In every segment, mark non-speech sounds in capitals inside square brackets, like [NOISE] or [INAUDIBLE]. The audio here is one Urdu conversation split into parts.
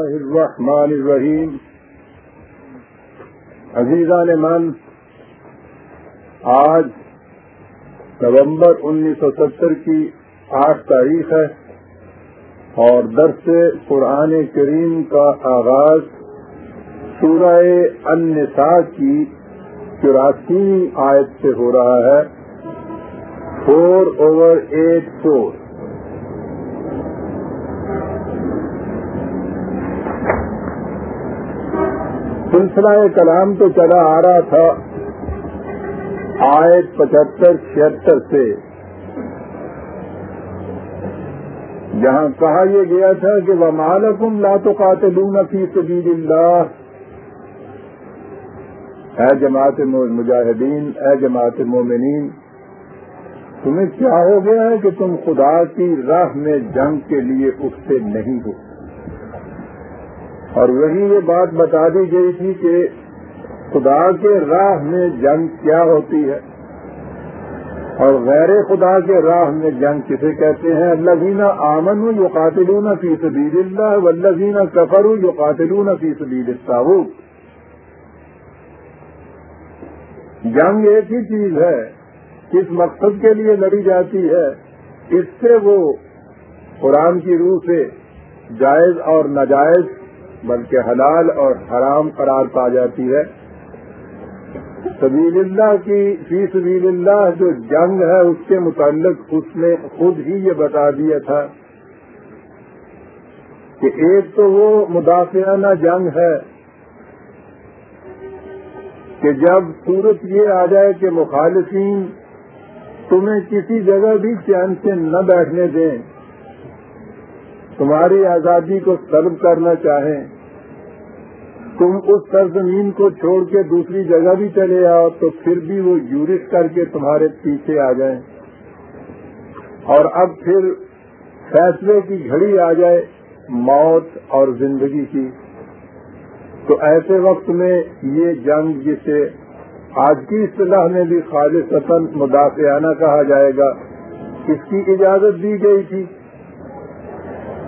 الرحمن الرحیم عزیزان من، آج نومبر انیس سو ستر کی آٹھ تاریخ ہے اور درس قرآن کریم کا آغاز سورہ النساء کی چوراسی آیت سے ہو رہا ہے. فور اوور ایٹ فور سلسلہ کلام تو چلا آ رہا تھا۔ آیت پچہتر، چھہتر سے۔ جہاں کہا یہ گیا تھا کہ وہ مالکم لا تو قاتلون فی سبیل اللہ اے جماعت مجاہدین، اے جماعت مومنین، تمہیں کیا ہو گیا ہے کہ تم خدا کی راہ میں جنگ کے لیے اٹھتے نہیں ہو؟ اور وہی یہ بات بتا دی گئی تھی کہ خدا کے راہ میں جنگ کیا ہوتی ہے اور غیر خدا کے راہ میں جنگ کسے کہتے ہیں؟ اللہ زینہ آمن یو قاتلون فی سبیل اللہ والذین کفروا یو قاتلون فی سبیل الطاغوت۔ جنگ ایک ہی چیز ہے، کس مقصد کے لیے لڑی جاتی ہے، اس سے وہ قرآن کی روح سے جائز اور ناجائز بلکہ حلال اور حرام قرار پا جاتی ہے۔ سبیل اللہ کی فی سبیل اللہ جو جنگ ہے، اس کے متعلق اس نے خود ہی یہ بتا دیا تھا کہ ایک تو وہ مدافعانہ جنگ ہے کہ جب صورت یہ آ جائے کہ مخالفین تمہیں کسی جگہ بھی چین سے نہ بیٹھنے دیں۔ تمہاری آزادی کو سلب کرنا چاہیں، تم اس سرزمین کو چھوڑ کے دوسری جگہ بھی چلے آؤ، تو پھر بھی وہ یورش کر کے تمہارے پیچھے آ جائیں۔ اور اب پھر فیصلے کی گھڑی آ جائے موت اور زندگی کی۔ تو ایسے وقت میں یہ جنگ جسے آج کی اصطلاح میں بھی خالص مدافعانہ کہا جائے گا، اس کی اجازت دی گئی تھی۔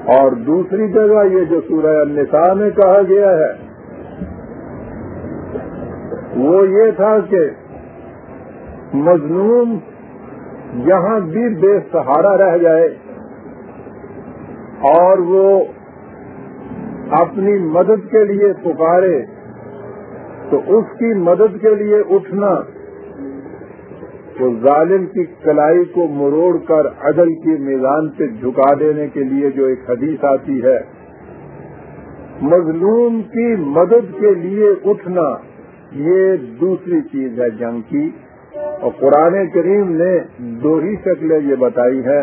اور دوسری جگہ یہ جو سورہ النساء میں کہا گیا ہے، وہ یہ تھا کہ مظلوم جہاں بھی بے سہارا رہ جائے اور وہ اپنی مدد کے لیے پکارے تو اس کی مدد کے لیے اٹھنا تو ظالم کی کلائی کو مروڑ کر عدل کی میدان سے جھکا دینے کے لیے جو ایک حدیث آتی ہے، مظلوم کی مدد کے لیے اٹھنا، یہ دوسری چیز ہے جنگ کی۔ اور قرآن کریم نے دو ہی شکلیں یہ بتائی ہے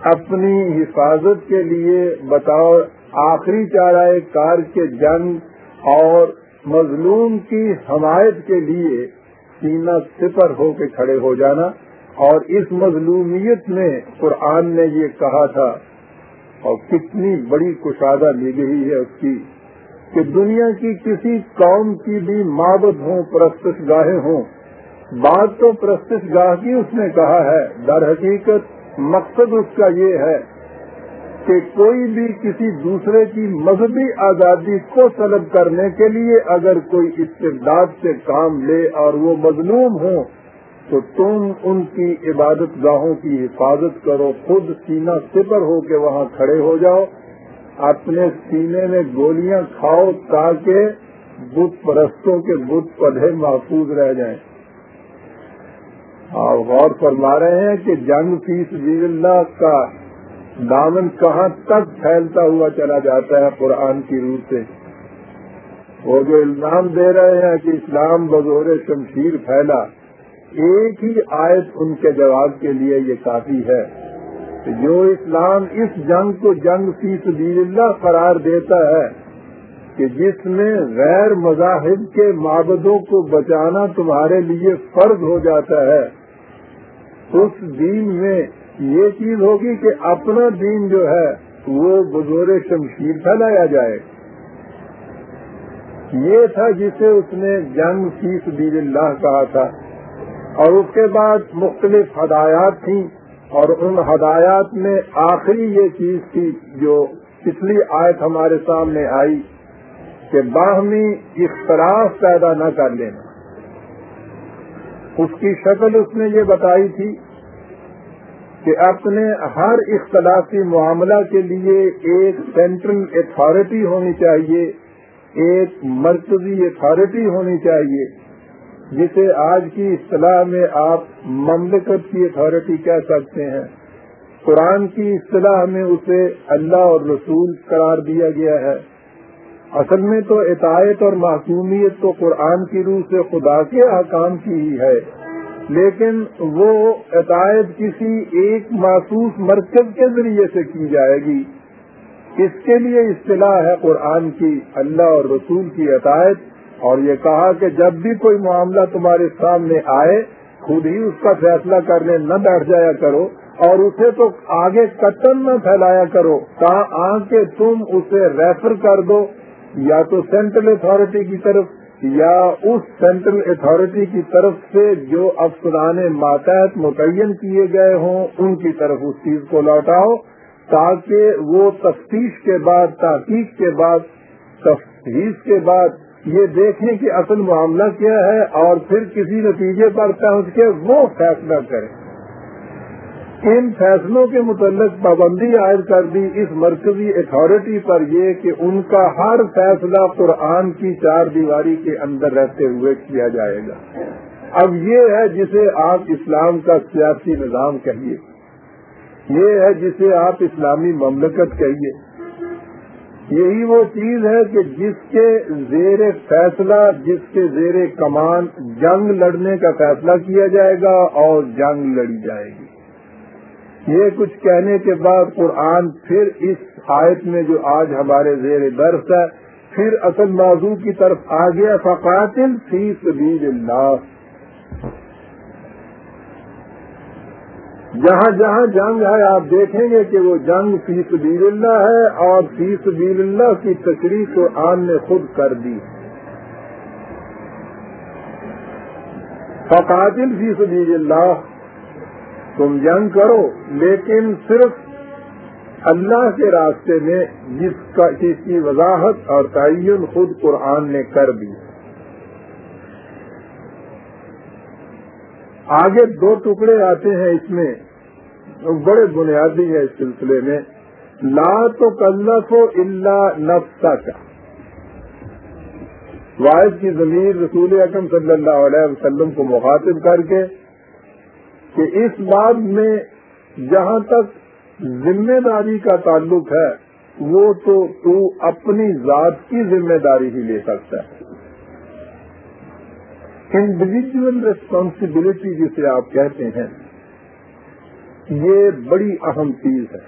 اپنی حفاظت کے لیے بتاؤ آخری چارہ کار کے جنگ اور مظلوم کی حمایت کے لیے سینہ سپر ہو کے کھڑے ہو جانا اور اس مظلومیت میں قرآن نے یہ کہا تھا، اور کتنی بڑی کشادہ لی گئی ہے اس کی کہ دنیا کی کسی قوم کی بھی معبد ہوں، پرستش گاہیں ہوں۔ بات تو پرستش گاہ کی اس نے کہا ہے، در حقیقت مقصد اس کا یہ ہے کہ کوئی بھی کسی دوسرے کی مذہبی آزادی کو طلب کرنے کے لیے اگر کوئی استداد سے کام لے اور وہ مظلوم ہوں تو تم ان کی عبادت گاہوں کی حفاظت کرو، خود سینہ سپر ہو کے وہاں کھڑے ہو جاؤ، اپنے سینے میں گولیاں کھاؤ تاکہ بت پرستوں کے بت پودے محفوظ رہ جائیں۔ آپ غور فرما رہے ہیں کہ جنگ فیس اللہ کا دامن کہاں تک پھیلتا ہوا چلا جاتا ہے قرآن کی روح سے؟ وہ جو الزام دے رہے ہیں کہ اسلام بزور شمشیر پھیلا، ایک ہی آیت ان کے جواب کے لیے یہ کافی ہے جو اسلام اس جنگ کو جنگ فی سبیل اللہ قرار دیتا ہے کہ جس میں غیر مذاہب کے معبدوں کو بچانا تمہارے لیے فرض ہو جاتا ہے، اس دین میں یہ چیز ہوگی کہ اپنا دین جو ہے وہ بزور شمشیر پھیلایا جائے۔ یہ تھا جسے اس نے جنگ فی سبیل اللہ کہا تھا۔ اور اس کے بعد مختلف ہدایات تھیں اور ان ہدایات میں آخری یہ چیز تھی جو پچھلی آیت ہمارے سامنے آئی کہ باہمی اختلاف پیدا نہ کر لینا۔ اس کی شکل اس نے یہ بتائی تھی کہ اپنے ہر اختلافی معاملہ کے لیے ایک سینٹرل اتھارٹی ہونی چاہیے، ایک مرکزی اتھارٹی ہونی چاہیے، جسے آج کی اصطلاح میں آپ مملکت کی اتھارٹی کہہ سکتے ہیں۔ قرآن کی اصطلاح میں اسے اللہ اور رسول قرار دیا گیا ہے۔ اصل میں تو اطاعت اور معصومیت تو قرآن کی روح سے خدا کے احکام کی ہی ہے۔ لیکن وہ عطایت کسی ایک محسوس مرکز کے ذریعے سے کی جائے گی۔ اس کے لیے اصطلاح ہے قرآن کی، اللہ اور رسول کی عطایت اور یہ کہا کہ جب بھی کوئی معاملہ تمہارے سامنے آئے، خود ہی اس کا فیصلہ کرنے نہ بیٹھ جایا کرو اور اسے تو آگے قتل نہ پھیلایا کرو کہاں آ کے تم اسے ریفر کر دو۔ یا تو سینٹرل اتھارٹی کی طرف یا اس سینٹرل اتھارٹی کی طرف سے جو افسران ماتحت متعین کیے گئے ہوں، ان کی طرف اس چیز کو لوٹاؤ تاکہ وہ تفتیش کے بعد، تحقیق کے بعد، تفتیش کے بعد یہ دیکھیں کہ اصل معاملہ کیا ہے اور پھر کسی نتیجے پر پہنچ کے وہ فیصلہ کریں۔ ان فیصلوں کے متعلق پابندی عائد کر دی اس مرکزی اتھارٹی پر یہ کہ ان کا ہر فیصلہ قرآن کی چار دیواری کے اندر رہتے ہوئے کیا جائے گا۔ اب یہ ہے جسے آپ اسلام کا سیاسی نظام کہیے۔ یہ ہے جسے آپ اسلامی مملکت کہیے۔ یہی وہ چیز ہے کہ جس کے زیر فیصلہ، جس کے زیر کمان جنگ لڑنے کا فیصلہ کیا جائے گا اور جنگ لڑی جائے گی۔ یہ کچھ کہنے کے بعد قرآن پھر اس آیت میں جو آج ہمارے زیر درس ہے، پھر اصل موضوع کی طرف آ گیا، فقاتل فی سبیل اللہ جہاں جہاں جنگ ہے، آپ دیکھیں گے کہ وہ جنگ فی سبیل اللہ ہے اور فی سبیل اللہ کی تشریح قرآن نے خود کر دی۔ فقاتل فی سبیل اللہ تم جنگ کرو، لیکن صرف اللہ کے راستے میں جس کا جس کی وضاحت اور تعین خود قرآن نے کر دی۔ آگے دو ٹکڑے آتے ہیں اس میں، بڑے بنیادی ہے اس سلسلے میں۔ لا تو کلف و اللہ نفسا کا واحد کی ضمیر رسول اکم صلی اللہ علیہ وسلم کو مخاطب کر کے کہ اس بات میں جہاں تک ذمہ داری کا تعلق ہے، وہ تو تو اپنی ذات کی ذمہ داری ہی لے سکتا ہے۔ انڈیویجل ریسپانسبلٹی جسے آپ کہتے ہیں، یہ بڑی اہم چیز ہے۔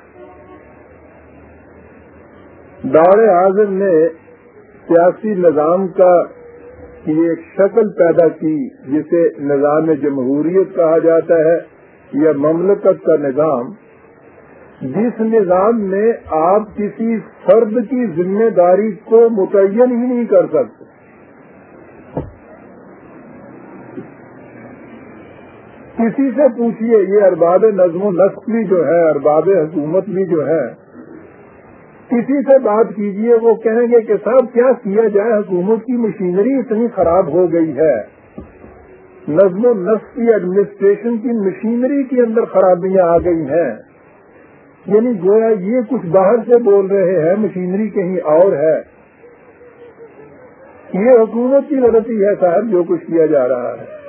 دور اعظم نے سیاسی نظام کا کی ایک شکل پیدا کی جسے نظام جمہوریت کہا جاتا ہے یا مملکت کا نظام، جس نظام میں آپ کسی فرد کی ذمہ داری کو متعین ہی نہیں کر سکتے۔ کسی سے پوچھئے، یہ ارباب نظم و نسق بھی جو ہے، ارباب حکومت بھی جو ہے کسی سے بات کیجیے، وہ کہیں گے کہ صاحب، کیا کیا جائے؟ حکومت کی مشینری اتنی خراب ہو گئی ہے۔ نظم و نسق کی ایڈمنسٹریشن کی مشینری کے اندر خرابیاں آ گئی ہیں۔ یعنی گویا یہ کچھ باہر سے بول رہے ہیں، مشینری کہیں اور ہے۔ یہ حکومت کی غلطی ہے صاحب، جو کچھ کیا جا رہا ہے۔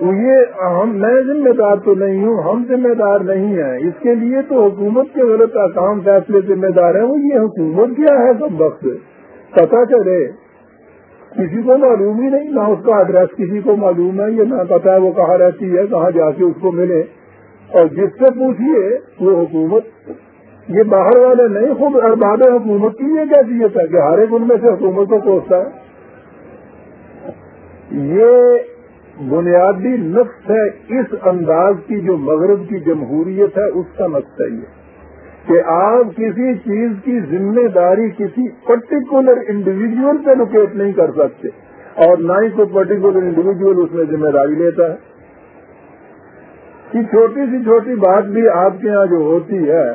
یہ ہم میں ذمہ دار تو نہیں ہوں، ہم ذمہ دار نہیں ہیں۔ اس کے لیے تو حکومت کے غلط کام فیصلے ذمہ دار ہیں۔ وہ یہ حکومت کیا ہے سب وقت؟ پتا چلے۔ کسی کو معلوم ہی نہیں، نہ اس کا ایڈریس کسی کو معلوم ہے، یہ نہ پتا ہے وہ کہاں رہتی ہے، کہاں جا کے اس کو ملے۔ اور جس سے پوچھیے وہ حکومت یہ باہر والے نہیں، خود ارباب حکومت کی یہ کیفیت ہے کہ ہر ایک ان میں سے حکومت کو کوستا ہے۔ یہ بنیادی نقص ہے اس انداز کی جو مغرب کی جمہوریت ہے، اس کا نقصہ یہ کہ آپ کسی چیز کی ذمہ داری کسی پرٹیکولر انڈیویجل پہ لوکیٹ نہیں کر سکتے اور نہ ہی کوئی پرٹیکولر انڈیویجل اس میں ذمہ داری لیتا ہے۔ کہ چھوٹی سی چھوٹی بات بھی آپ کے یہاں جو ہوتی ہے،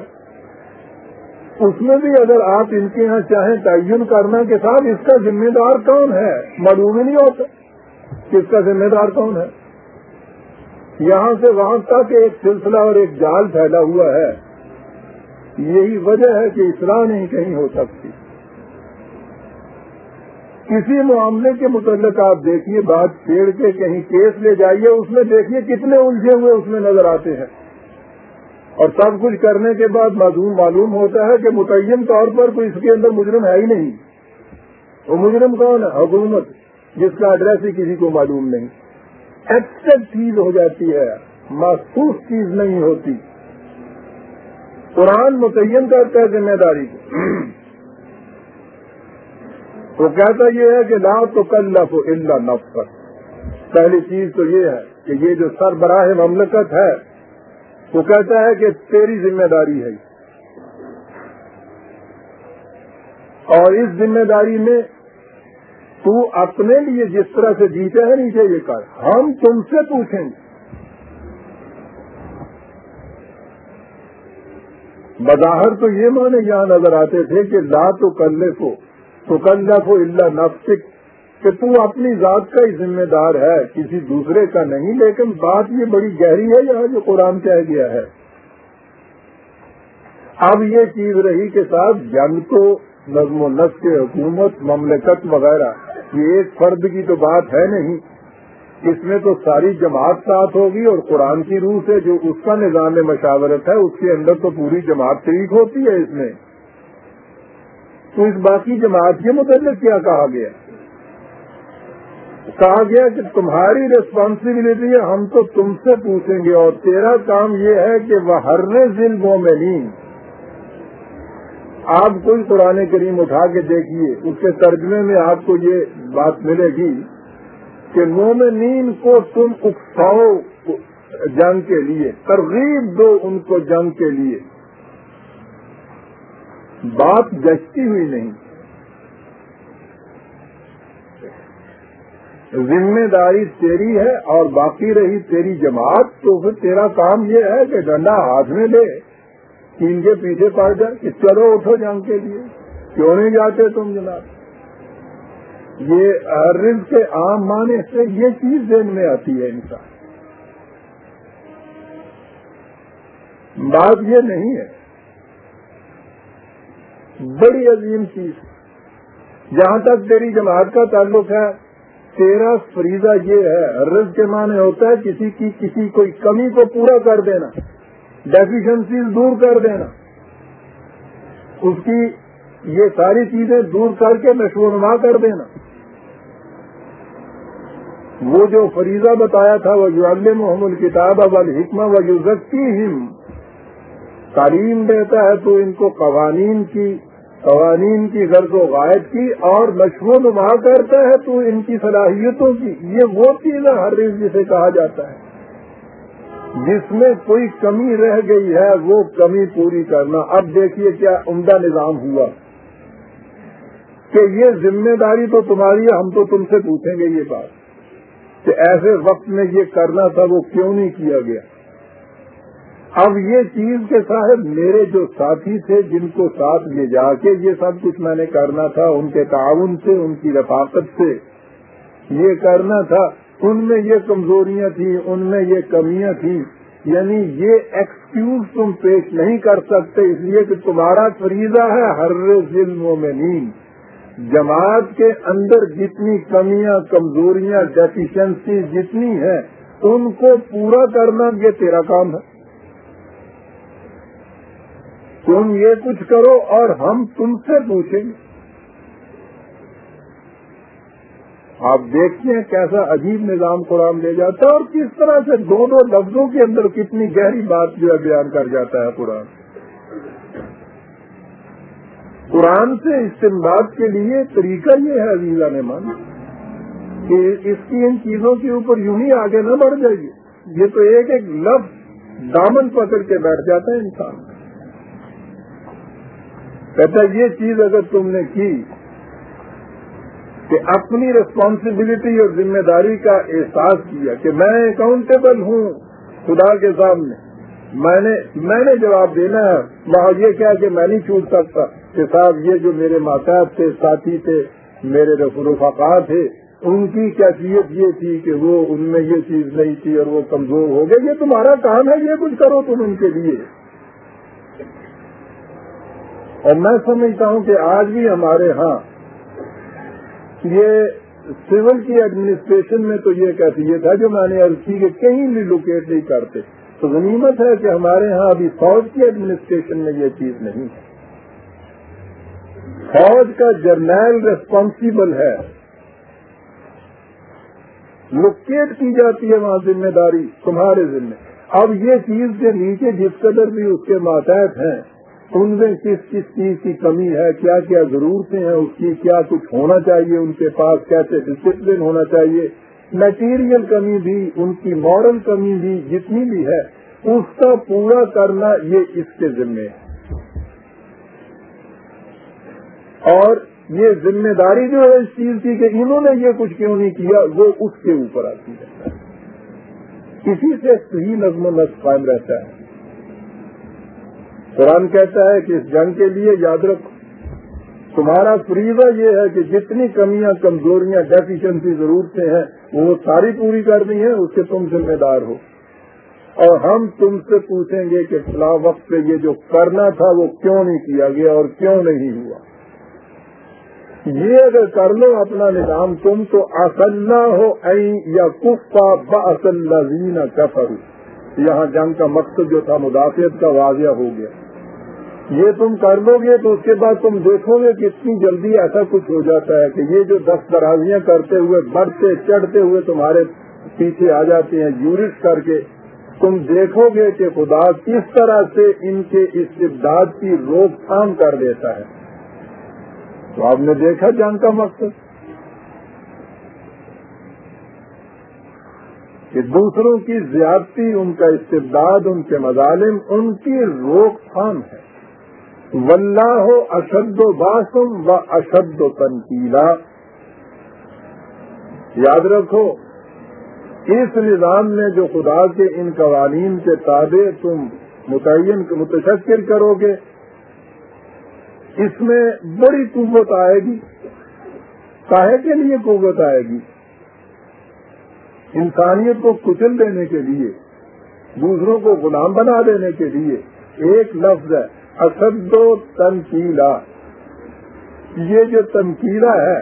اس میں بھی اگر آپ ان کے یہاں چاہیں تعین کرنا کے ساتھ اس کا ذمہ دار کون ہے، معلوم ہی نہیں ہوتا۔ کہ اس کا ذمہ دار کون ہے؟ یہاں سے وہاں تک ایک سلسلہ اور ایک جال پھیلا ہوا ہے۔ یہی وجہ ہے کہ اصلاح نہیں کہیں ہو سکتی۔ کسی معاملے کے متعلق آپ دیکھیے، بات چھیڑ کے کہیں کیس لے جائیے، اس میں دیکھیے کتنے الجھے ہوئے اس میں نظر آتے ہیں۔ اور سب کچھ کرنے کے بعد معلوم معلوم ہوتا ہے کہ متعین طور پر کوئی اس کے اندر مجرم ہے ہی نہیں۔ وہ مجرم کون ہے؟ حکومت۔ جس کا ایڈریس ہی کسی کو معلوم نہیں۔ ایکسپٹ چیز ہو جاتی ہے محسوس چیز نہیں ہوتی۔ قرآن متعین کرتا ہے ذمہ داری کو۔ وہ کہتا یہ ہے کہ لا تو کل لف اللہ پہلی چیز تو یہ ہے کہ یہ جو سربراہ مملکت ہے، وہ کہتا ہے کہ تیری ذمہ داری ہے۔ اور اس ذمہ داری میں تو اپنے لیے جس طرح سے جیتے ہیں نیچے یہ کر۔ ہم تم سے پوچھیں گے۔ بظاہر تو یہ مانے یہاں نظر آتے تھے کہ لا تو کلے کو تو کلّا کو اللہ نفسک، کہ تو اپنی ذات کا ہی ذمہ دار ہے، کسی دوسرے کا نہیں، لیکن بات یہ بڑی گہری ہے، یہاں جو قرآن کہہ گیا ہے۔ اب یہ چیز رہی کہ صاحب، جنگ تو نظم و نسق حکومت، مملکت وغیرہ، یہ ایک فرد کی تو بات ہے نہیں۔ اس میں تو ساری جماعت ساتھ ہوگی اور قرآن کی روح سے جو اس کا نظام مشاورت ہے، اس کے اندر تو پوری جماعت شریک ہوتی ہے اس میں۔ تو اس باقی جماعت کے متعلق کیا کہا گیا؟ کہا گیا کہ تمہاری ریسپانسبلٹی ہے، ہم تو تم سے پوچھیں گے اور تیرا کام یہ ہے کہ وہ ہر ضلع میں نہیں آپ کوئی قرآن کریم اٹھا کے دیکھیے، اس کے ترجمے میں آپ کو یہ بات ملے گی کہ مومنین کو تم اکساؤ جنگ کے لیے، ترغیب دو ان کو جنگ کے لیے۔ بات جچتی ہوئی نہیں۔ ذمہ داری تیری ہے اور باقی رہی تیری جماعت، تو پھر تیرا کام یہ ہے کہ ڈنڈا ہاتھ میں لے۔ تین کے پیچھے پڑ جائے کہ چلو اٹھو جنگ کے لیے۔ کیوں نہیں جاتے تم جناب؟ یہ رز کے عام معنی سے یہ چیز ذہن میں آتی ہے انسان۔ بات یہ نہیں ہے۔ بڑی عظیم چیز۔ جہاں تک تیری جماعت کا تعلق ہے، تیرا فریضہ یہ ہے رز کے معنی ہوتا ہے، کسی کی کسی کوئی کمی کو پورا کر دینا۔ ڈیفیشنسیز دور کر دینا۔ اس کی یہ ساری چیزیں دور کر کے نشو کر دینا۔ وہ جو فریضہ بتایا تھا وہ جو محمد کتاب اب الحکمہ و جو تعلیم دیتا ہے تو ان کو قوانین کی قوانین کی غرض و غائب کی اور مشہور نما کرتا ہے تو ان کی صلاحیتوں کی۔ یہ وہ چیز ہے، ہر ریز جسے کہا جاتا ہے۔ جس میں کوئی کمی رہ گئی ہے، وہ کمی پوری کرنا۔ اب دیکھیے کیا عمدہ نظام ہوا۔ کہ یہ ذمہ داری تو تمہاری ہے، ہم تو تم سے پوچھیں گے یہ بات۔ کہ ایسے وقت میں یہ کرنا تھا، وہ کیوں نہیں کیا گیا؟ اب یہ چیز کے صاحب، میرے جو ساتھی تھے، جن کو ساتھ لے جا کے یہ سب کچھ میں نے کرنا تھا، ان کے تعاون سے، ان کی رفاقت سے یہ کرنا تھا ان میں یہ کمزوریاں تھیں، ان میں یہ کمیاں تھیں۔ یعنی یہ ایکسکیوز تم پیش نہیں کر سکتے، اس لیے کہ تمہارا فریضہ ہے ہر ظلموں میں جماعت کے اندر جتنی کمیاں، کمزوریاں ڈیفیشنسی جتنی ہیں، ان کو پورا کرنا یہ تیرا کام ہے۔ تم یہ کچھ کرو اور ہم تم سے پوچھیں۔ گے آپ دیکھتے ہیں کیسا عجیب نظام قرآن لے جاتا ہے اور کس طرح سے دو دو لفظوں کے اندر کتنی گہری بات جو ہے بیان کر جاتا ہے قرآن۔ قرآن سے استعمال کے لیے طریقہ یہ ہے عزیزہ نے مان کہ اس کی ان چیزوں کے اوپر یوں ہی آگے نہ بڑھ جائیے۔ یہ تو ایک ایک لفظ دامن پکڑ کے بیٹھ جاتا ہے انسان۔ کہتا یہ چیز اگر تم نے کی کہ اپنی ریسپانسبلٹی اور ذمہ داری کا احساس کیا کہ میں اکاؤنٹیبل ہوں خدا کے سامنے۔ میں نے میں نے جواب دینا ہے۔ وہاں یہ کیا کہ میں نہیں چھوٹ سکتا کہ صاحب یہ جو میرے ماتحت تھے، ساتھی تھے، میرے رفقا تھے، ان کی کیفیت یہ تھی کہ وہ ان میں یہ چیز نہیں تھی اور وہ کمزور ہو گئے۔ یہ تمہارا کام ہے، یہ کچھ کرو تم ان کے لیے۔ اور میں سمجھتا ہوں کہ آج بھی ہمارے ہاں یہ سول کی ایڈمنسٹریشن میں تو یہ کیفیت ہے جو میں نے عرض کی کہ کہیں بھی لوکیٹ نہیں کرتے۔ تو غنیمت ہے کہ ہمارے ہاں ابھی فوج کی ایڈمنسٹریشن میں یہ چیز نہیں ہے۔ فوج کا جرنیل ریسپانسبل ہے۔ لوکیٹ کی جاتی ہے وہاں ذمہ داری، تمہارے ذمہ۔ اب یہ چیز کے نیچے جس قدر بھی اس کے ماتحت ہیں ان میں کس کس چیز کی کمی ہے، کیا کیا ضرورتیں ہیں، اس کی کیا کچھ ہونا چاہیے ان کے پاس، کیسے ڈسپلن ہونا چاہیے۔ میٹیریل کمی بھی، ان کی مورل کمی بھی جتنی بھی ہے، اس کا پورا کرنا یہ اس کے ذمے ہے۔ اور یہ ذمہ داری جو ہے اس چیز کی کہ انہوں نے یہ کچھ کیوں نہیں کیا، وہ اس کے اوپر آتی ہے۔ کسی سے صحیح نظم و نسق قائم رہتا ہے۔ قرآن کہتا ہے کہ اس جنگ کے لیے یاد رکھو، تمہارا فریضہ یہ ہے کہ جتنی کمیاں، کمزوریاں ڈیفیشنسی ضرورتیں ہیں، وہ ساری پوری کرنی ہے اس سے تم ذمہ دار ہو۔ اور ہم تم سے پوچھیں گے کہ فلاں وقت پہ یہ جو کرنا تھا وہ کیوں نہیں کیا گیا اور کیوں نہیں ہوا؟ یہ اگر کر لو اپنا نظام تم تو اصل ہو یا کفا بسلین کفر یہاں جنگ کا مقصد جو تھا، مدافعت کا واضح ہو گیا۔ یہ تم کر لو گے تو اس کے بعد تم دیکھو گے کہ اتنی جلدی ایسا کچھ ہو جاتا ہے کہ یہ جو دس درازیاں کرتے ہوئے، بڑھتے، چڑھتے ہوئے تمہارے پیچھے آ جاتے ہیں یورٹ کر کے تم دیکھو گے کہ خدا کس طرح سے ان کے استبداد کی روک تھام کر دیتا ہے۔ تو آپ نے دیکھا جنگ کا مقصد؟ کہ دوسروں کی زیادتی، ان کا استبداد، ان کے مظالم، ان کی روک تھام ہے۔ ولہ ہو اشد و باسم و اشد و تنقیلا یاد رکھو، اس نظام میں جو خدا کے ان قوانین کے تابع تم متعین، متشکر کرو گے، اس میں بڑی قوت آئے گی۔ کاہے کے لیے قوت آئے گی؟ انسانیت کو کچل دینے کے لیے، دوسروں کو غلام بنا دینے کے لیے ایک لفظ ہے اسد و تنقیلا یہ جو تنقیلا ہے،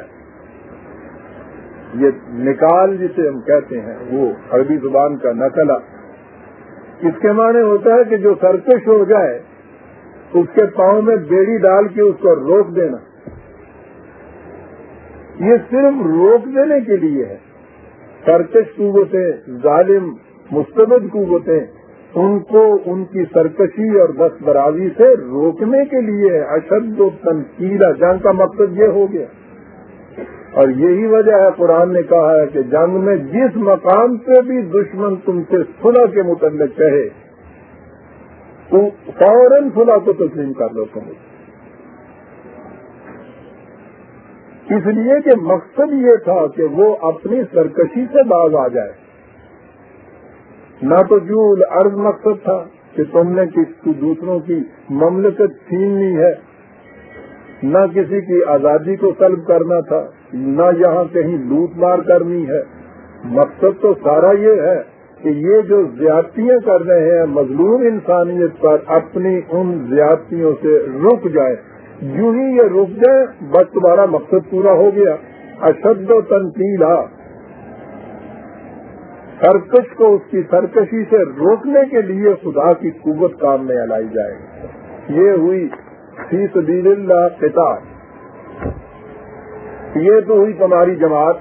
یہ نکال جسے ہم کہتے ہیں، وہ عربی زبان کا نقلا اس کے معنی ہوتا ہے کہ جو سرکش ہو جائے، اس کے پاؤں میں بیڑی ڈال کے اس کو روک دینا۔ یہ صرف روک دینے کے لیے ہے۔ سرکش قوتیں ظالم، مستبد قوتیں ان کو ان کی سرکشی اور دست برازی سے روکنے کے لیے اشد و تنقیدہ جنگ کا مقصد یہ ہو گیا۔ اور یہی وجہ ہے، قرآن نے کہا ہے کہ جنگ میں جس مقام پہ بھی دشمن تم سے صلح کے متعلق کہے، تو فوراً خدا کو تسلیم کر لو تم۔ اس لیے کہ مقصد یہ تھا کہ وہ اپنی سرکشی سے باز آ جائے۔ نہ تو جو عرض مقصد تھا کہ تم نے کسی دوسروں کی مملکت چھیننی ہے۔ نہ کسی کی آزادی کو طلب کرنا تھا، نہ یہاں کہیں لوٹ مار کرنی ہے۔ مقصد تو سارا یہ ہے کہ یہ جو زیادتیاں کر رہے ہیں، مظلوم انسانیت پر اپنی ان زیادتیوں سے رک جائے۔ یوں ہی یہ رک جائے بس تمہارا مقصد پورا ہو گیا۔ اشد و تنقیلا سرکش کو اس کی سرکشی سے روکنے کے لیے خدا کی قوت کام میں لائی جائے۔ یہ ہوئی فی سبیل اللہ پتا یہ تو ہوئی تمہاری جماعت۔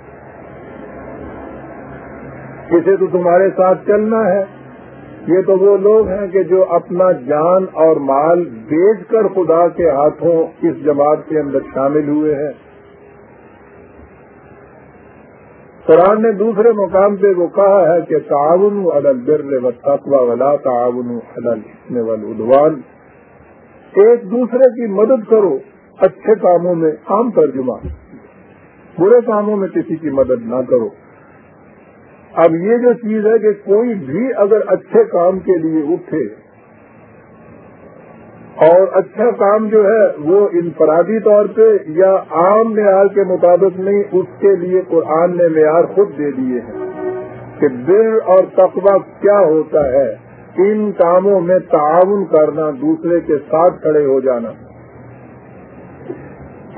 اسے تو تمہارے ساتھ چلنا ہے۔ یہ تو وہ لوگ ہیں کہ جو اپنا جان اور مال بیچ کر خدا کے ہاتھوں اس جماعت کے اندر شامل ہوئے ہیں۔ قرآن نے دوسرے مقام پہ وہ کہا ہے کہ تعاون عدل بر و تقوا ولا تعاون عدل ودوان ایک دوسرے کی مدد کرو اچھے کاموں میں عام ترجمہ۔ برے کاموں میں کسی کی مدد نہ کرو۔ اب یہ جو چیز ہے کہ کوئی بھی اگر اچھے کام کے لیے اٹھے اور اچھا کام جو ہے وہ انفرادی طور پہ یا عام معیار کے مطابق نہیں، اس کے لیے قرآن نے معیار خود دے دیے ہیں کہ بر اور تقوی کیا ہوتا ہے؟ ان کاموں میں تعاون کرنا، دوسرے کے ساتھ کھڑے ہو جانا۔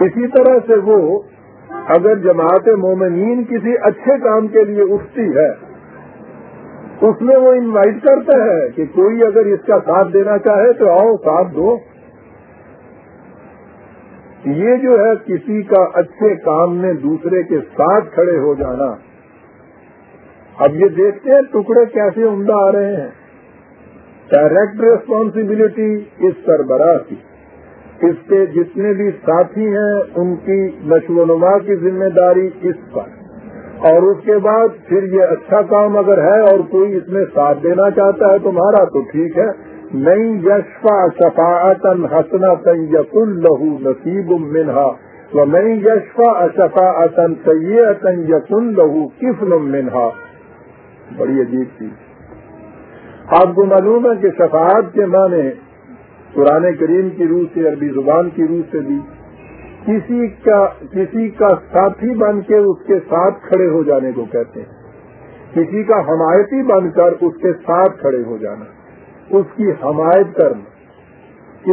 اسی طرح سے وہ اگر جماعت مومنین کسی اچھے کام کے لیے اٹھتی ہے، اس میں وہ انوائٹ کرتا ہے کہ کوئی اگر اس کا ساتھ دینا چاہے تو آؤ ساتھ دو۔ یہ جو ہے کسی کا اچھے کام میں دوسرے کے ساتھ کھڑے ہو جانا۔ اب یہ دیکھتے ہیں ٹکڑے کیسے عمدہ آ رہے ہیں۔ ڈائریکٹ ریسپانسبلٹی اس سربراہ کی۔ اس کے جتنے بھی ساتھی ہیں، ان کی نشو و نما کی ذمہ داری اس پر۔ اور اس کے بعد پھر یہ اچھا کام اگر ہے اور کوئی اس میں ساتھ دینا چاہتا ہے، تمہارا تو ٹھیک ہے۔ نئی یشفا اشفاطن حسنا تن یقن لہو نصیب منہا۔ و نئی یشفا اشفا اتن سیتن یقن لہو کفل منہا۔ بڑی عجیب چیز۔ آپ کو معلوم ہے کہ شفاعت کے معنی قرآن کریم کی روح سے، عربی زبان کی روح سے بھی کسی کا کسی کا ساتھی بن کے اس کے ساتھ کھڑے ہو جانے کو کہتے ہیں۔ کسی کا حمایتی بن کر اس کے ساتھ کھڑے ہو جانا۔ اس کی حمایت کرنا۔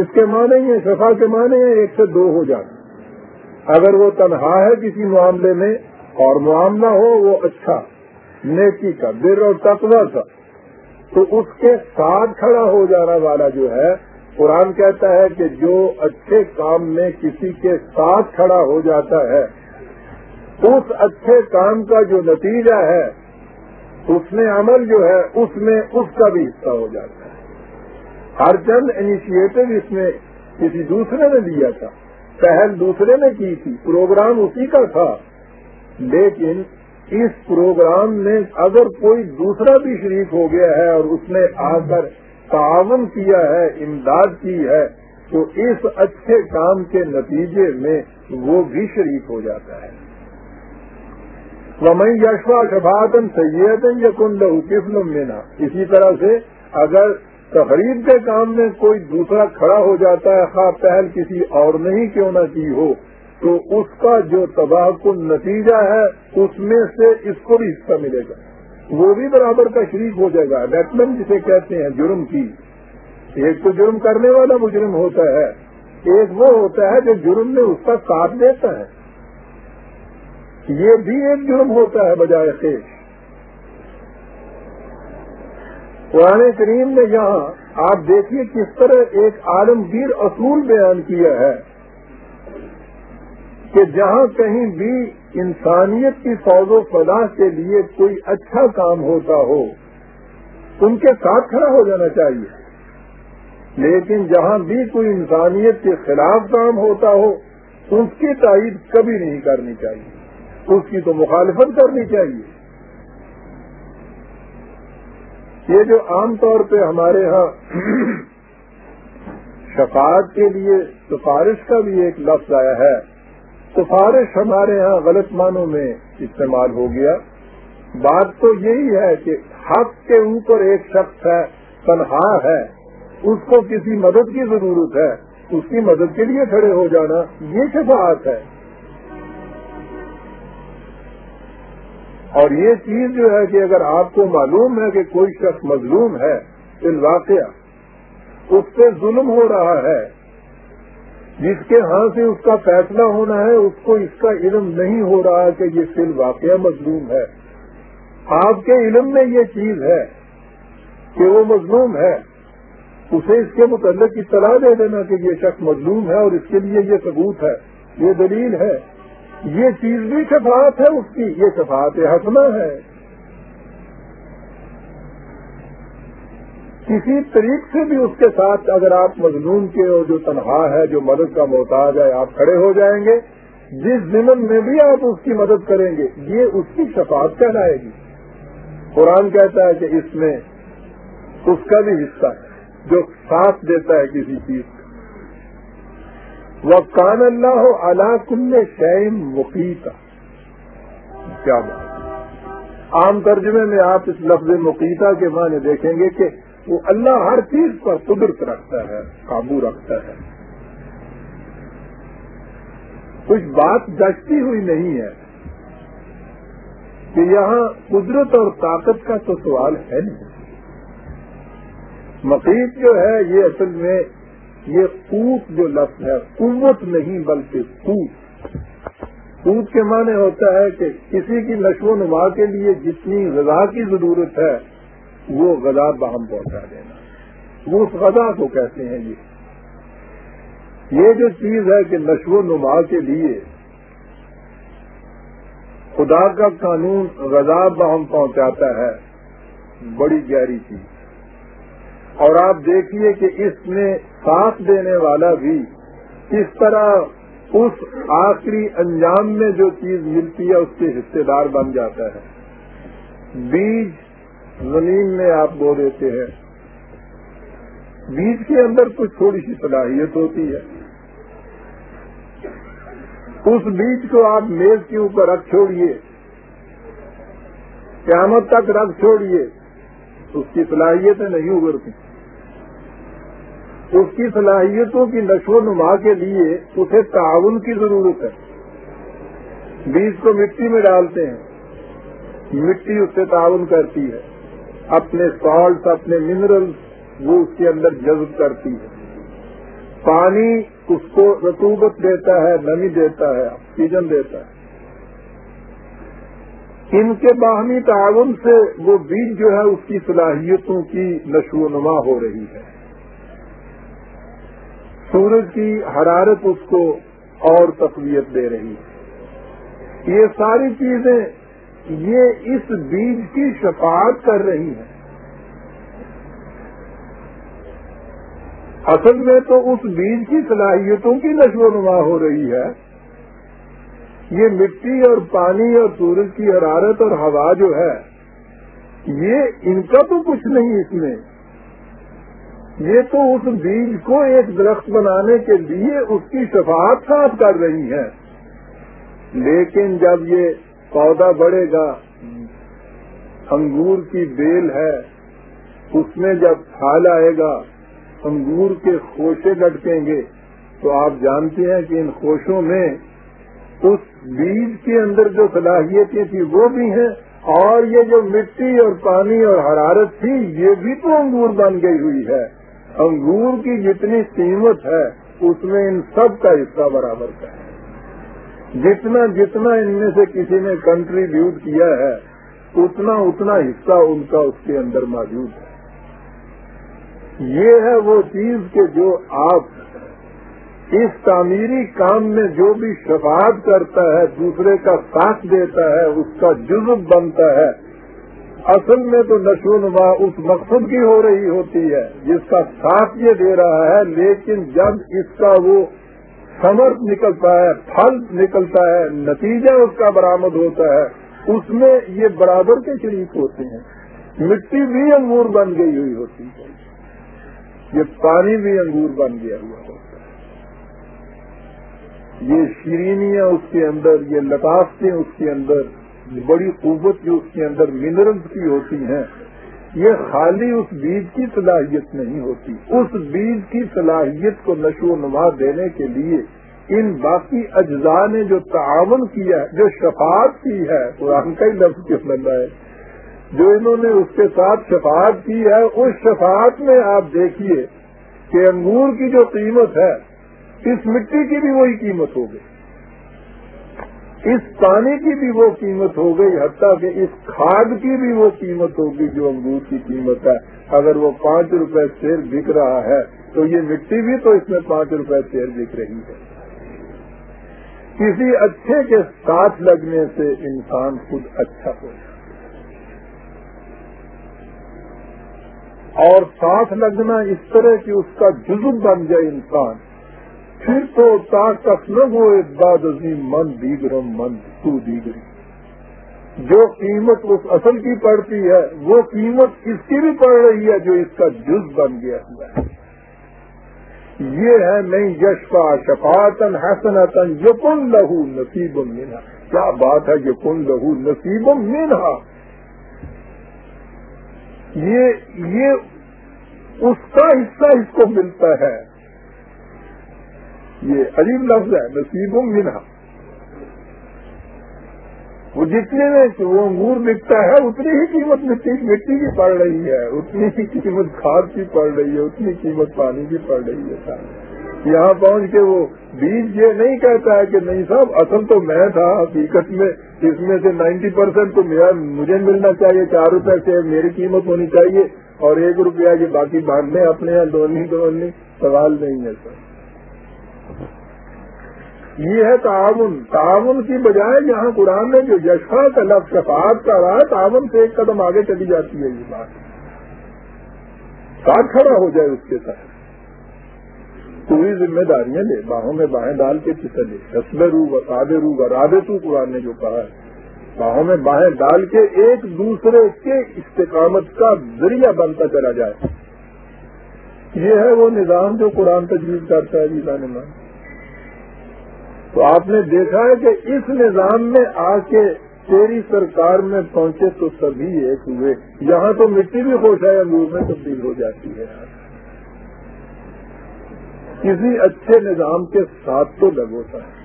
اس کے معنی یہ شفا کے معنی ہے ایک سے دو ہو جانا۔ اگر وہ تنہا ہے کسی معاملے میں اور معاملہ ہو وہ اچھا نیکی کا، بر اور تقوی کا، تو اس کے ساتھ کھڑا ہو جانا والا جو ہے قرآن کہتا ہے کہ جو اچھے کام میں کسی کے ساتھ کھڑا ہو جاتا ہے، اس اچھے کام کا جو نتیجہ ہے، اس میں عمل جو ہے، اس میں اس کا بھی حصہ ہو جاتا ہے۔ ہر چند انیشیٹو اس میں کسی دوسرے نے دیا تھا۔ پہل دوسرے نے کی تھی۔ پروگرام اسی کا تھا۔ لیکن اس پروگرام میں اگر کوئی دوسرا بھی شریک ہو گیا ہے اور اس نے آ کر تعاون کیا ہے، امداد کی ہے، تو اس اچھے کام کے نتیجے میں وہ بھی شریک ہو جاتا ہے۔ ومئی یشوا شفاطن سید یا کن لہو مینا اسی طرح سے اگر تقریب کے کام میں کوئی دوسرا کھڑا ہو جاتا ہے، خواہ پہل کسی اور نہیں کیوں نہ کی ہو، تو اس کا جو تباہ کن نتیجہ ہے، اس میں سے اس کو بھی حصہ ملے گا۔ وہ بھی برابر کا شریک ہو جائے گا۔ بیٹمن جسے کہتے ہیں، جرم کی۔ ایک تو جرم کرنے والا مجرم ہوتا ہے، ایک وہ ہوتا ہے جو جرم میں اس کا ساتھ دیتا ہے۔ یہ بھی ایک جرم ہوتا ہے بجائے خیش۔ قرآن کریم نے یہاں، آپ دیکھیے کس طرح ایک عالمگیر اصول بیان کیا ہے کہ جہاں کہیں بھی انسانیت کی فوج و فلاح کے لیے کوئی اچھا کام ہوتا ہو، ان کے ساتھ کھڑا ہو جانا چاہیے۔ لیکن جہاں بھی کوئی انسانیت کے خلاف کام ہوتا ہو، اس کی تائید کبھی نہیں کرنی چاہیے۔ اس کی تو مخالفت کرنی چاہیے۔ یہ جو عام طور پہ ہمارے ہاں شفاعت کے لیے سفارش کا بھی ایک لفظ آیا ہے سفارش ہمارے ہاں غلط معنوں میں استعمال ہو گیا۔ بات تو یہی ہے کہ حق کے اوپر ایک شخص ہے، تنہا ہے، اس کو کسی مدد کی ضرورت ہے، اس کی مدد کے لیے کھڑے ہو جانا، یہ شفاعت ہے۔ اور یہ چیز جو ہے کہ اگر آپ کو معلوم ہے کہ کوئی شخص مظلوم ہے فی واقعہ، اس پہ ظلم ہو رہا ہے جس کے ہاں سے اس کا فیصلہ ہونا ہے، اس کو اس کا علم نہیں ہو رہا کہ یہ فلم واقعہ مظلوم ہے۔ آپ کے علم میں یہ چیز ہے کہ وہ مظلوم ہے۔ اسے اس کے متعلق اطلاع دے دینا کہ یہ شخص مظلوم ہے اور اس کے لیے یہ ثبوت ہے، یہ دلیل ہے۔ یہ چیز بھی شفاعت ہے، اس کی یہ شفاعت حسنہ ہے۔ کسی طریق سے بھی اس کے ساتھ اگر آپ مظلوم کے اور جو تنہا ہے، جو مدد کا محتاج ہے، آپ کھڑے ہو جائیں گے، جس ضمن میں بھی آپ اس کی مدد کریں گے، یہ اس کی شفاعت کہلائے گی۔ قرآن کہتا ہے کہ اس میں اس کا بھی حصہ ہے، جو ساتھ دیتا ہے کسی چیز کا۔ وہ کان اللہ اللہ کل شیم مقیتا کیا بات عام ترجمے میں آپ اس لفظ مقیتا کے معنی دیکھیں گے کہ وہ اللہ ہر چیز پر قدرت رکھتا ہے، قابو رکھتا ہے۔ کچھ بات جچتی ہوئی نہیں ہے کہ یہاں قدرت اور طاقت کا تو سوال ہے نہیں۔ مقیب جو ہے، یہ اصل میں یہ قوت جو لفظ ہے، قوت نہیں بلکہ قوت۔ قوت کے معنی ہوتا ہے کہ کسی کی نشو و نما کے لیے جتنی غذا کی ضرورت ہے وہ غذا باہم پہنچا دینا۔ وہ اس غذا کو کہتے ہیں یہ یہ جو چیز ہے کہ نشو و نما کے لیے خدا کا قانون غذا بہم پہنچاتا ہے، بڑی گہری چیز۔ اور آپ دیکھیے کہ اس میں ساتھ دینے والا بھی کس طرح اس آخری انجام میں جو چیز ملتی ہے، اس کے حصے دار بن جاتا ہے۔ بیج زمین میں آپ بو دیتے ہیں۔ بیج کے اندر کچھ تھوڑی سی صلاحیت ہوتی ہے۔ اس بیج کو آپ میز کے اوپر رکھ چھوڑیے۔ قیامت تک رکھ چھوڑیے۔ اس کی صلاحیتیں نہیں ابھرتی اس کی صلاحیتوں کی نشو و نما کے لیے اسے تعاون کی ضرورت ہے۔ بیج کو مٹی میں ڈالتے ہیں۔ مٹی اس سے تعاون کرتی ہے۔ اپنے سالٹ اپنے منرل وہ اس کے اندر جذب کرتی ہے۔ پانی اس کو رتوبت دیتا ہے، نمی دیتا ہے آکسیجن دیتا ہے۔ ان کے باہمی تعاون سے وہ بیج جو ہے اس کی صلاحیتوں کی نشو و نما ہو رہی ہے۔ سورج کی حرارت اس کو اور تقویت دے رہی ہے۔ یہ ساری چیزیں یہ اس بیج کی شفاعت کر رہی ہیں اصل میں تو اس بیج کی صلاحیتوں کی نشو و نما ہو رہی ہے۔ یہ مٹی اور پانی اور سورج کی حرارت اور ہوا جو ہے، یہ ان کا تو کچھ نہیں اس میں۔ یہ تو اس بیج کو ایک درخت بنانے کے لیے اس کی شفاعت صاف کر رہی ہے۔ لیکن جب یہ پودا بڑھے گا۔ انگور کی بیل ہے۔ اس میں جب پھال آئے گا، انگور کے خوشے لٹکیں گے۔ تو آپ جانتے ہیں کہ ان خوشوں میں اس بیج کے اندر جو صلاحیتیں تھی وہ بھی ہیں، اور یہ جو مٹی اور پانی اور حرارت تھی، یہ بھی تو انگور بن گئی ہوئی ہے۔ انگور کی جتنی قیمت ہے، اس میں ان سب کا حصہ برابر کا ہے۔ جتنا جتنا ان میں سے کسی نے کنٹریبیوٹ کیا ہے، اتنا اتنا حصہ ان کا اس کے اندر موجود ہے۔ یہ ہے وہ چیز کہ جو آپ اس تعمیری کام میں جو بھی شفاعت کرتا ہے، دوسرے کا ساتھ دیتا ہے، اس کا جزب بنتا ہے۔ اصل میں تو نشو نما اس مقصد کی ہو رہی ہوتی ہے، جس کا ساتھ یہ دے رہا ہے، لیکن جب اس کا وہ سمر نکلتا ہے، پھل نکلتا ہے، نتیجہ اس کا برامد ہوتا ہے۔ اس میں یہ برابر کے شریک ہوتے ہیں۔ مٹی بھی انگور بن گئی ہوئی ہوتی ہے۔ یہ پانی بھی انگور بن گیا ہوا ہوتا ہے۔ یہ شیرینیاں اس کے اندر، یہ لطافتیں اس کے اندر، بڑی قوت جو اس کے اندر منرلس کی ہوتی ہیں۔ یہ خالی اس بیج کی صلاحیت نہیں ہوتی۔ اس بیج کی صلاحیت کو نشو و نما دینے کے لیے ان باقی اجزاء نے جو تعاون کیا ہے، جو شفاعت کی ہے، قرآن کا ہی لفظ کس بندہ ہے؟ جو انہوں نے اس کے ساتھ شفاعت کی ہے، اس شفاعت میں آپ دیکھیے کہ انگور کی جو قیمت ہے، اس مٹی کی بھی وہی قیمت ہو گئی۔ اس پانی کی بھی وہ قیمت ہو گئی، حتیٰ کہ اس کھاد کی بھی وہ قیمت ہوگی جو انگور کی قیمت ہے۔ اگر وہ پانچ روپے شیر بک رہا ہے، تو یہ مٹی بھی تو اس میں پانچ روپے شیر بک رہی ہے۔ کسی اچھے کے ساتھ لگنے سے انسان خود اچھا ہو جائے اور ساتھ لگنا اس طرح کہ اس کا جزم بن جائے انسان۔ پھر تو طاقت نہ ہو ایک باد عظیم من دیگرم، من تو دیگری۔ جو قیمت اس اصل کی پڑتی ہے، وہ قیمت اس کی بھی پڑ رہی ہے جو اس کا جز بن گیا ہوا ہے۔ یہ ہے نہیں یشپا شفاتن حسنتن یقن لہو نصیب مینہ کیا بات ہے یقن لہو نصیب مینہ یہ یہ اس کا حصہ اس کو ملتا ہے۔ یہ عجیب لفظ ہے، نصیب منہا۔ وہ جتنے میں وہ انگور بکتا ہے، اتنی ہی قیمت مٹی مٹی کی پڑ رہی ہے، اتنی ہی قیمت کھاد کی پڑ رہی ہے، اتنی قیمت پانی کی پڑ رہی ہے۔ یہاں پہنچ کے وہ بیج یہ نہیں کہتا ہے کہ نہیں صاحب، اصل تو میں تھا، حقیقت میں اس میں سے نائنٹی پرسینٹ تو میرا، مجھے ملنا چاہیے، چار روپے سے میری قیمت ہونی چاہیے اور ایک روپیہ یہ باقی بھاگنے اپنے یہاں دونوں دونوں سوال نہیں ہے سر۔ یہ ہے تعاون۔ تعاون کی بجائے یہاں قرآن نے جو یشا کا لفظ، شفاعت کا رہا ہے تعاون سے ایک قدم آگے چلی جاتی ہے یہ بات۔ ساتھ کھڑا ہو جائے اس کے ساتھ۔ پوری ذمہ داریاں لے، باہوں میں باہیں ڈال کے چلے رسم رو و سادے رو و رادے تو قرآن نے جو کہا ہے۔ باہوں میں باہیں ڈال کے ایک دوسرے کے استقامت کا ذریعہ بنتا چلا جائے۔ یہ ہے وہ نظام جو قرآن تجویز کرتا ہے جی مان تو آپ نے دیکھا ہے کہ اس نظام میں آ کے تیری سرکار میں پہنچے تو سبھی ایک ہوئے۔ یہاں تو مٹی بھی خوش ہے، انگور میں تبدیل ہو جاتی ہے۔ کسی اچھے نظام کے ساتھ تو لگوتا ہے۔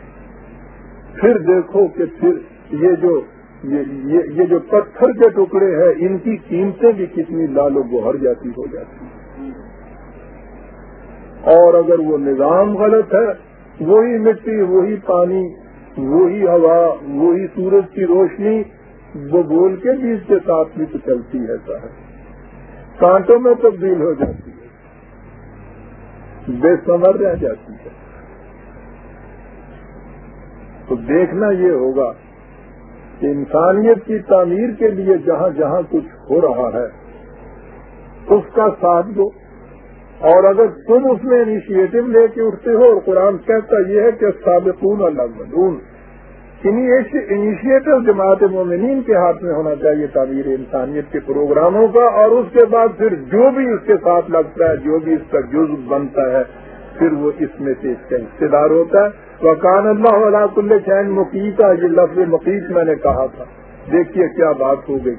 پھر دیکھو کہ پھر یہ جو یہ جو پتھر کے ٹکڑے ہیں، ان کی قیمتیں بھی کتنی لال و گوہر جاتی ہو جاتی اور اگر وہ نظام غلط ہے، وہی مٹی، وہی پانی، وہی ہوا، وہی سورج کی روشنی، وہ بول کے بھی اس کے ساتھ بھی تو چلتی ہے کانٹوں میں تبدیل ہو جاتی ہے۔ بے سمر رہ جاتی ہے۔ تو دیکھنا یہ ہوگا کہ انسانیت کی تعمیر کے لیے جہاں جہاں کچھ ہو رہا ہے، اس کا ساتھ دو۔ اور اگر تم اس میں انیشیٹو لے کے اٹھتے ہو اور قرآن کہتا یہ ہے کہ سابقون اللہ مدون انیشیٹو جماعت مومنین کے ہاتھ میں ہونا چاہیے تعمیر انسانیت کے پروگراموں کا، اور اس کے بعد پھر جو بھی اس کے ساتھ لگتا ہے، جو بھی اس کا جز بنتا ہے، پھر وہ اس میں سے اس کا حصے دار ہوتا ہے۔ وہ اللہ علیہ کل چین مقیتا یہ لفظ مقیت میں نے کہا تھا۔ دیکھیے کیا بات ہو گئی۔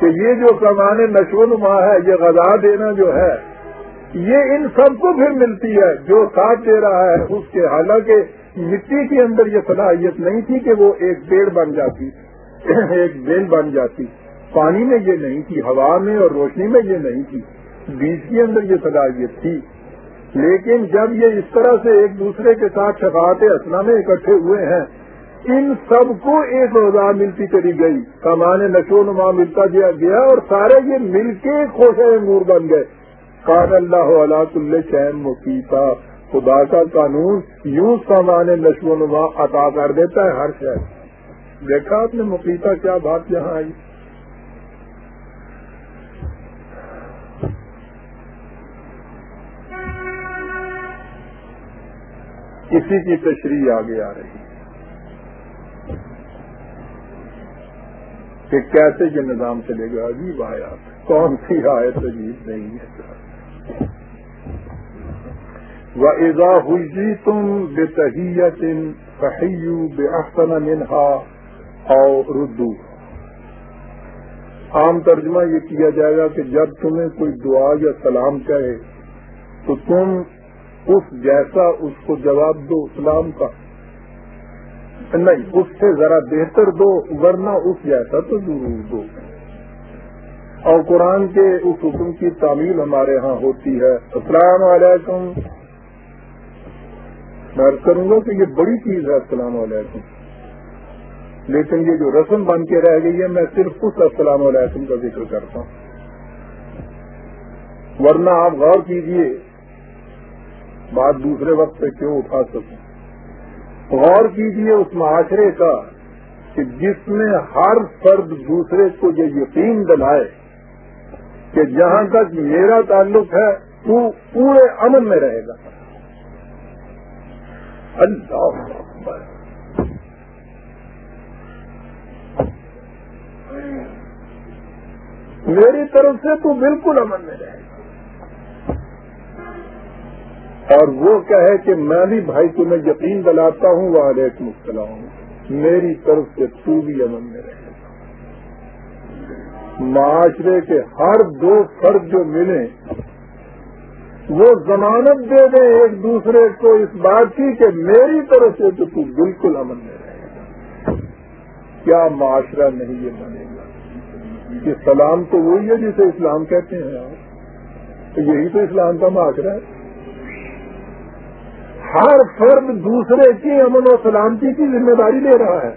کہ یہ جو کمان نشو نما ہے، یہ غذا دینا جو ہے یہ ان سب کو پھر ملتی ہے۔ جو ساتھ دے رہا ہے، اس کے حالانکہ مٹی کے اندر یہ صلاحیت نہیں تھی کہ وہ ایک پیڑ بن جاتی، [CLEARS THROAT] ایک بیل بن جاتی۔ پانی میں یہ نہیں تھی، ہوا میں اور روشنی میں یہ نہیں تھی۔ بیج کے اندر یہ صلاحیت تھی۔ لیکن جب یہ اس طرح سے ایک دوسرے کے ساتھ شفاعت اسنا میں اکٹھے ہوئے ہیں، ان سب کو ایک روزہ ملتی چلی گئی۔ کمان نشو نما ملتا گیا اور سارے یہ مل کے خوشے انگور بن گئے۔ کان اللہ علا کل چین مفیتا خدا کا قانون یوں سامان نشو و نما عطا کر دیتا ہے ہر شہر دیکھا آپ نے مفیتا کیا بات یہاں آئی۔ کسی کی تشریح آگے آ رہی۔ کہ کیسے یہ نظام چلے گا؟ عجیب آیا کون سی آیت عجیب نہیں ہے؟ و ایزا ہوئی تم بے تحیت صحیح بے احسن منہا اور ردو۔ عام ترجمہ یہ کیا جائے گا کہ جب تمہیں کوئی دعا یا سلام کہے تو تم اس جیسا اس کو جواب دو اسلام کا۔ نہیں، اس سے ذرا بہتر دو، ورنہ اس جیسا تو ضرور دو۔ اور قرآن کے اس حکم کی تعمیل ہمارے ہاں ہوتی ہے۔ السلام علیکم۔ میں کروں گا کہ یہ بڑی چیز ہے، السلام علیکم۔ لیکن یہ جو رسم بن کے رہ گئی ہے، میں صرف اس السلام علیکم کا ذکر کرتا ہوں۔ ورنہ آپ غور کیجیے، بات دوسرے وقت پہ کیوں اٹھا سکوں؟ غور کیجیے اس معاشرے کا کہ جس میں ہر فرد دوسرے کو یہ یقین دلائے کہ جہاں تک میرا تعلق ہے، تو پورے امن میں رہے گا۔ اللہ میری طرف سے تو بالکل امن میں رہے۔ اور وہ کہے کہ میں بھی بھائی تمہیں یقین دلاتا ہوں وہ علیکم السلام۔ میری طرف سے تو بھی امن میں رہے۔ معاشرے کے ہر دو فرد جو ملیں وہ ضمانت دے دیں ایک دوسرے کو اس بات کی کہ میری طرف سے تو تو بالکل امن میں رہے گا۔ کیا معاشرہ نہیں یہ بنے گا؟ یہ سلام تو وہی ہے جسے اسلام کہتے ہیں آپ۔ تو یہی تو اسلام کا معاشرہ ہے۔ ہر فرد دوسرے کی امن و سلامتی کی ذمہ داری لے رہا ہے۔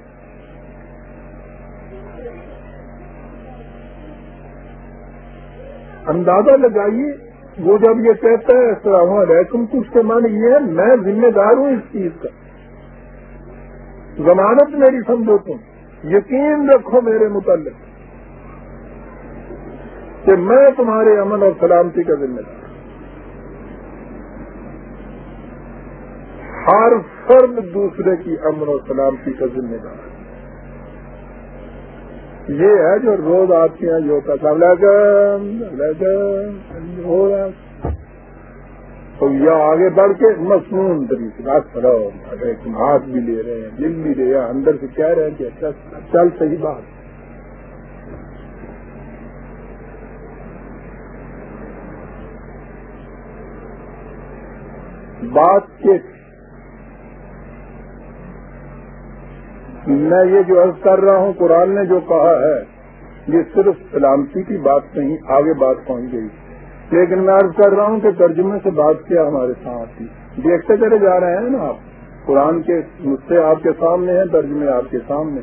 اندازہ لگائیے وہ جب یہ کہتا ہے، السلام علیکم تو اس کے معنی یہ ہے، میں ذمہ دار ہوں اس چیز کا۔ ضمانت میری سمجھو تم، یقین رکھو میرے متعلق کہ میں تمہارے امن اور سلامتی کا ذمہ دار ہر فرد دوسرے کی امن اور سلامتی کا ذمہ دار۔ ہے یہ ہے جو روز آپ کے یہاں جو ہوتا تھا ہو رہا تو یہ آگے بڑھ کے مصنون طریقے بات کرو تم ہاتھ بھی لے رہے ہیں، دل بھی لے رہے ہیں، اندر سے کہہ رہے ہیں کہ اچھا چل صحیح بات۔ بات کے میں یہ جو عرض کر رہا ہوں، قرآن نے جو کہا ہے، یہ صرف سلامتی کی بات نہیں، آگے بات پہنچ گئی۔ لیکن میں عرض کر رہا ہوں کہ ترجمے سے بات کیا ہمارے ساتھ دیکھتے چلے جا رہے ہیں نا آپ۔ قرآن کے نسخے آپ کے سامنے ہیں، ترجمے آپ کے سامنے۔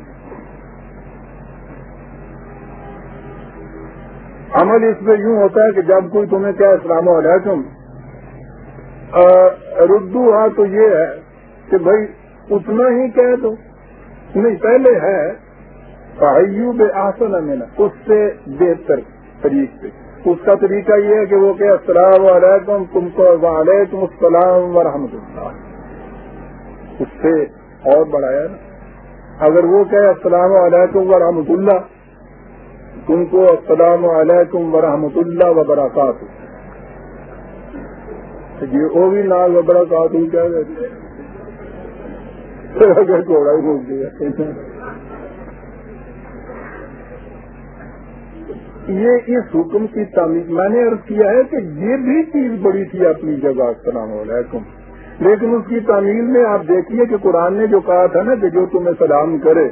عمل اس میں یوں ہوتا ہے کہ جب کوئی تمہیں کیا السلام علیکم ردو ہاں تو یہ ہے کہ بھائی اتنا ہی کہہ دو۔ نہیں، پہلے ہے ایوب آسن مینا اس سے بہتر طریق سے۔ اس کا طریقہ یہ ہے کہ وہ کہ السلام علیکم، تم کو وعلیکم السلام ورحمۃ اللہ اس سے اور بڑھایا نا۔ اگر وہ کہ السلام علیکم ورحمۃ اللہ تم کو السلام علیکم ورحمۃ اللہ وبرکاتہ یہ وہ بھی ناز وبرکاتہ کیا کہتے ہیں گھوڑا ہی گھوم گیا یہ اس حکم کی تعمیر میں نے عرض کیا ہے کہ یہ بھی چیز بڑی تھی اپنی جگہ، السلام علیکم۔ لیکن اس کی تعمیر میں آپ دیکھیے کہ قرآن نے جو کہا تھا نا کہ جو تمہیں سلام کرے،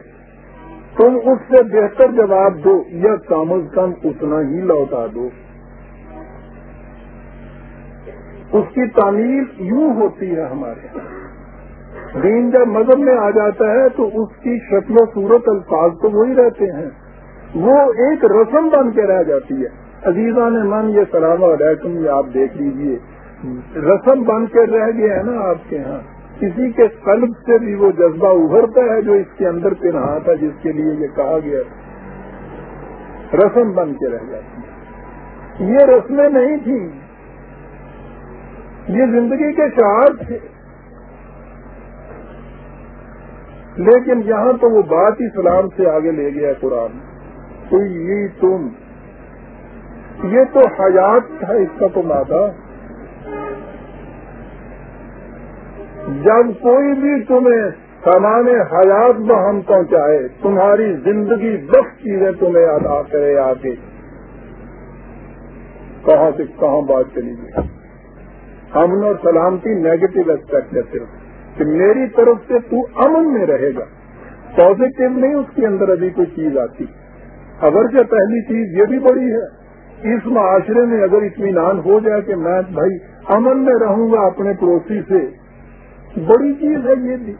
تم اس سے بہتر جواب دو یا کم از کم اتنا ہی لوٹا دو۔ اس کی تعمیر یوں ہوتی ہے ہمارے۔ دین جب مذہب میں آ جاتا ہے تو اس کی شکل و صورت الفاظ تو وہی رہتے ہیں۔ وہ ایک رسم بن کے رہ جاتی ہے۔ عزیزہ نے من، یہ سلام علیکم، یہ آپ دیکھ لیجیے۔ رسم بن کے رہ گیا ہے نا آپ کے ہاں۔ کسی کے قلب سے بھی وہ جذبہ ابھرتا ہے جو اس کے اندر پہ تھا، جس کے لیے یہ کہا گیا۔ رسم بن کے رہ جاتی ہے۔ یہ رسمیں نہیں تھیں۔ یہ زندگی کے شہر تھے۔ لیکن یہاں تو وہ بات ہی سلام سے آگے لے گیا قرآن۔ تو یہ تم یہ تو حیات ہے، اس کا تو مادہ۔ جب کوئی بھی تمہیں سامان حیات بہم پہنچائے، تمہاری زندگی دس چیزیں تمہیں ادا کرے آگے۔ کہاں سے کہاں بات چلی گئی؟ امن اور سلامتی نیگیٹو ایسپیکٹ ہے صرف۔ کہ میری طرف سے تو امن میں رہے گا۔ پازیٹو نہیں اس کے اندر ابھی کوئی چیز آتی۔ اگر کیا پہلی چیز یہ بھی بڑی ہے، اس معاشرے میں اگر اطمینان ہو جائے کہ میں بھائی امن میں رہوں گا اپنے پڑوسی سے، بڑی چیز ہے یہ بھی۔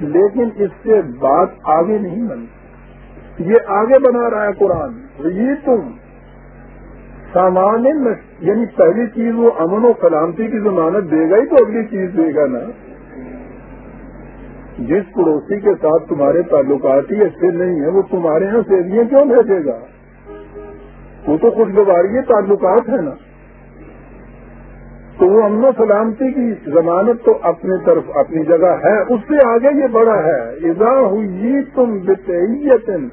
لیکن اس سے بات آگے نہیں بنی۔ یہ آگے بنا رہا ہے قرآن۔ یہ تم سامان یعنی پہلی چیز وہ امن و سلامتی کی ضمانت دے گا ہی تو اگلی چیز دے گا نا۔ جس پڑوسی کے ساتھ تمہارے تعلقات ہی اچھے نہیں ہیں وہ تمہارے یہاں سیلیاں کیوں بھیجے گا؟ وہ تو خوشگواری تعلقات ہے نا۔ تو وہ امن و سلامتی کی ضمانت تو اپنی طرف اپنی جگہ ہے، اس سے آگے یہ بڑا ہے۔ ادا ہوئی تم بتن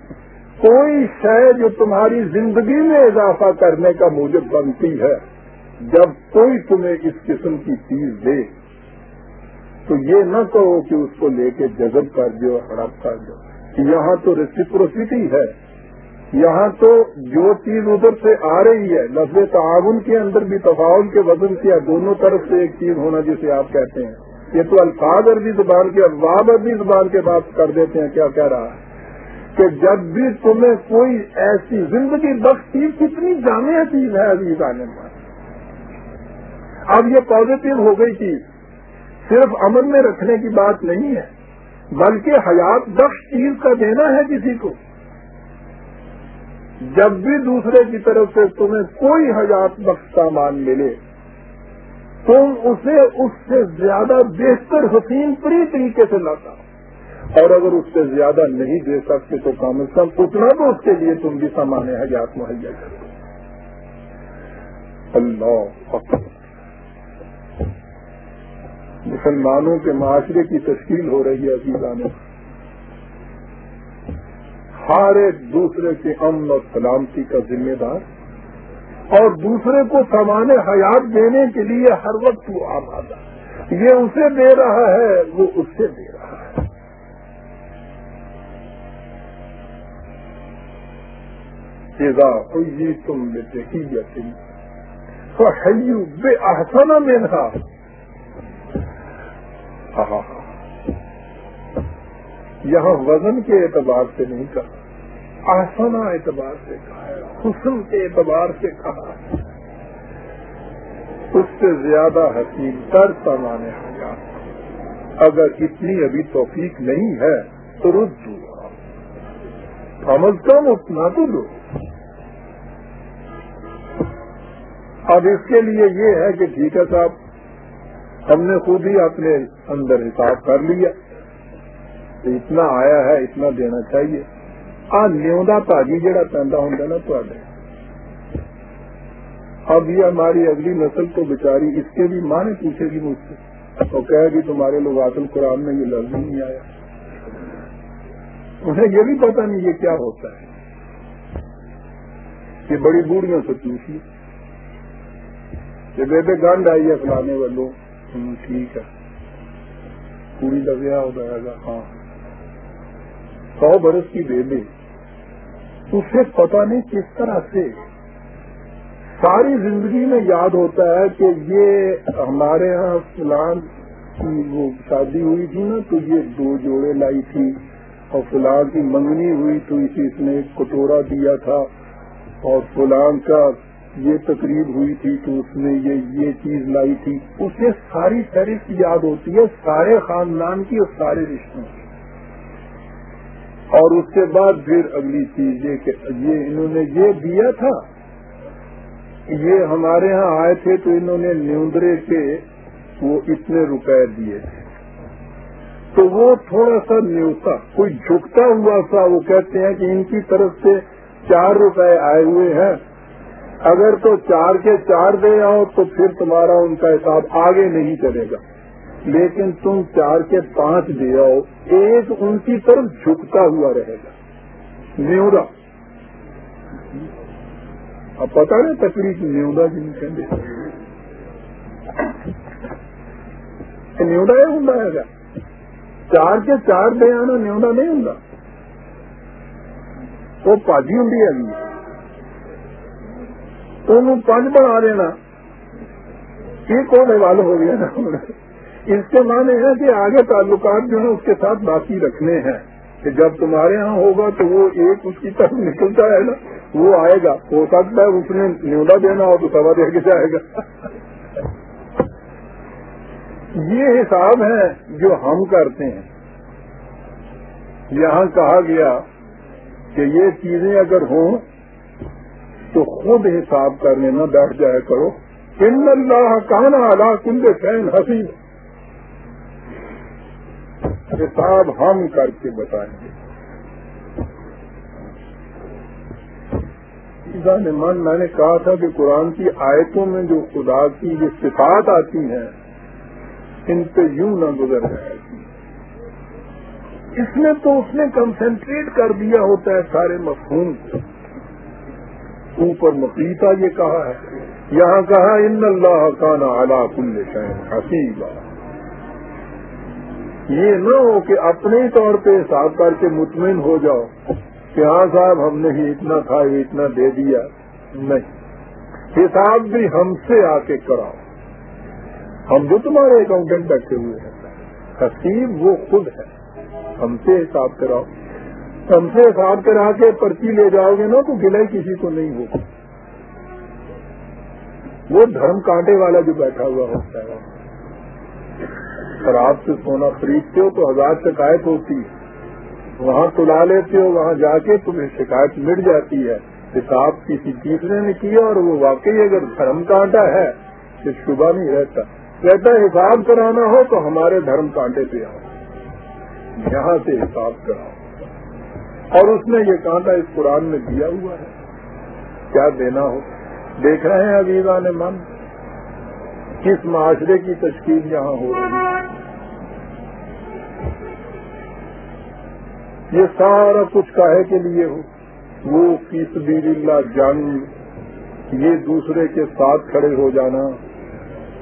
کوئی شے جو تمہاری زندگی میں اضافہ کرنے کا موجب بنتی ہے، جب کوئی تمہیں اس قسم کی چیز دے۔ تو یہ نہ کہو کہ اس کو لے کے جذب کر دو ہڑپ کر دو یہاں تو ریسیپروسٹی ہے۔ یہاں تو جو چیز ادھر سے آ رہی ہے، لفظ تعاون کے اندر بھی تفاول کے وزن کیا دونوں طرف سے ایک چیز ہونا جسے آپ کہتے ہیں۔ یہ تو الفاظ عربی زبان کے افواب عربی زبان کے بات کر دیتے ہیں، کیا کہہ رہا ہے؟ کہ جب بھی تمہیں کوئی ایسی زندگی بخش چیز کتنی جامع چیز ہے عزیز عالم۔ اب یہ پازیٹو ہو گئی چیز۔ صرف امن میں رکھنے کی بات نہیں ہے، بلکہ حیات بخش چیز کا دینا ہے کسی کو۔ جب بھی دوسرے کی طرف سے تمہیں کوئی حیات بخش سامان ملے، تم اسے اس سے زیادہ بہتر حسین پری طریقے سے لاتا۔ اور اگر اس سے زیادہ نہیں دے سکتے تو کم از کم اتنا تو اس کے لیے تم بھی سامان حیات مہیا کرو اللہ مسلمانوں کے معاشرے کی تشکیل ہو رہی ہے ابھی ہر ایک دوسرے کے امن اور سلامتی کا ذمہ دار اور دوسرے کو سامان حیات دینے کے لیے ہر وقت وہ آباد یہ اسے دے رہا ہے، وہ اس سے دے رہا ہے۔ تم بیٹے کی جیسی تو بے احسانہ میں یہاں وزن کے اعتبار سے نہیں کہا آسنا اعتبار سے کہا ہے، حسن کے اعتبار سے کہا اس سے زیادہ حسین تر سامان حیات۔ اگر اتنی ابھی توفیق نہیں ہے تو رد دو کم از کم اتنا تو دو اب اس کے لیے یہ ہے کہ ٹھیک ہے صاحب ہم نے خود ہی اپنے اندر حساب کر لیا۔ اتنا آیا ہے، اتنا دینا چاہیے۔ آ نیوندا تاجی جہاں پیدا ہوتا نا تو اب یہ ہماری اگلی نسل تو بیچاری اس کے بھی ماں نے پوچھے گی مجھ سے۔ تو کہے گی تمہارے لوگ آتل قرآن میں یہ لفظ نہیں آیا۔ انہیں یہ بھی پتا نہیں یہ کیا ہوتا ہے۔ کہ بڑی بوڑھیوں سے پوچھی کہ بیٹے گنڈ آئی ہے فلانے والوں۔ ٹھیک ہے۔ پوری کا ہو جائے گا ہاں۔ سو برس کی بیبی اسے پتا نہیں کس طرح سے ساری زندگی میں یاد ہوتا ہے کہ یہ ہمارے ہاں فلان کی وہ شادی ہوئی تھی نا، تو یہ دو جوڑے لائی تھی اور فلان کی منگنی ہوئی تو اسی اس نے ایک کٹورا دیا تھا اور فلان کا یہ تقریب ہوئی تھی تو اس نے یہ یہ چیز لائی تھی۔ اسے ساری فہرست یاد ہوتی ہے، سارے خاندان کی اور سارے رشتوں کی۔ اور اس کے بعد پھر اگلی چیز یہ کہ یہ انہوں نے یہ دیا تھا یہ ہمارے ہاں آئے تھے تو انہوں نے نیوندرے کے وہ اتنے روپے دیے تھے۔ تو وہ تھوڑا سا نیوتا، کوئی جھکتا ہوا سا، وہ کہتے ہیں کہ ان کی طرف سے چار روپے آئے ہوئے ہیں۔ اگر تو چار کے چار دے آؤ تو پھر تمہارا ان کا حساب آگے نہیں چلے گا۔ لیکن تم چار کے پانچ دے آؤ، ایک ان کی طرف جھکتا ہوا رہے گا۔ نیودا اب پتا نہیں تکلیف نیودا جن کہ نیودا یہ ہوں گا چار کے چار دے آنا نیودا نہیں ہوں وہ پاجی ہوں ابھی تو پانچ بنا دینا یہ کون حوال ہو گیا نا؟ اس کے معنی ہے کہ آگے تعلقات جو ہیں اس کے ساتھ باقی رکھنے ہیں۔ کہ جب تمہارے ہاں ہوگا تو وہ ایک اس کی طرف نکلتا ہے نا، وہ آئے گا۔ ہو سکتا ہے اس نے نیولا دینا ہو تو سوا دے کے جائے گا۔ یہ حساب ہے جو ہم کرتے ہیں۔ یہاں کہا گیا کہ یہ چیزیں اگر ہوں تو خود حساب کرنے نہ بیٹھ جائے کرو۔ ان اللہ کہنا اللہ کل فین حسین۔ حساب ہم کر کے بتائیں۔ گے من، میں نے کہا تھا کہ قرآن کی آیتوں میں جو خدا کی یہ صفات آتی ہیں، ان پہ یوں نہ گزر جائے۔ گی اس میں تو اس نے کنسنٹریٹ کر دیا ہوتا ہے سارے مفہوم کو۔ اوپر مقیتا یہ کہا ہے۔ یہاں کہا، ان اللہ کا نا اعلیٰ کل شہر حسیبہ یہ نہ ہو کہ اپنے طور پہ حساب کر کے مطمئن ہو جاؤ کہ ہاں صاحب، ہم نے ہی اتنا تھا اتنا دے دیا۔ نہیں، حساب بھی ہم سے آ کے کراؤ۔ ہم جو تمہارے اکاؤنٹنٹ بیٹھے ہوئے ہیں۔ حسیب وہ خود ہے۔ ہم سے حساب کراؤ۔ ہم سے حساب کرا کے پرچی لے جاؤ گے نا، تو گلے کسی کو نہیں ہوگا وہ دھرم کانٹے والا جو بیٹھا ہوا ہوتا ہے۔ شراب سے سونا خریدتے ہو تو ہزار شکایت ہوتی ہے۔ وہاں تلا لیتے ہو، وہاں جا کے تمہیں شکایت مٹ جاتی ہے۔ حساب کسی تیسرے نے کیا اور وہ واقعی اگر دھرم کانٹا ہے تو شبہ نہیں رہتا۔ کہتا حساب کرانا ہو تو ہمارے دھرم کانٹے پہ آؤ۔ یہاں سے حساب کراؤ۔ اور اس نے یہ کانٹا اس قرآن میں دیا ہوا ہے۔ کیا دینا ہو؟ دیکھ رہے ہیں عزیزہ نے من۔ کس معاشرے کی تشکیل یہاں ہو رہی ہے؟ یہ سارا کچھ کاہے کے لیے ہو۔ وہ سبیل اللہ جنگ، یہ دوسرے کے ساتھ کھڑے ہو جانا،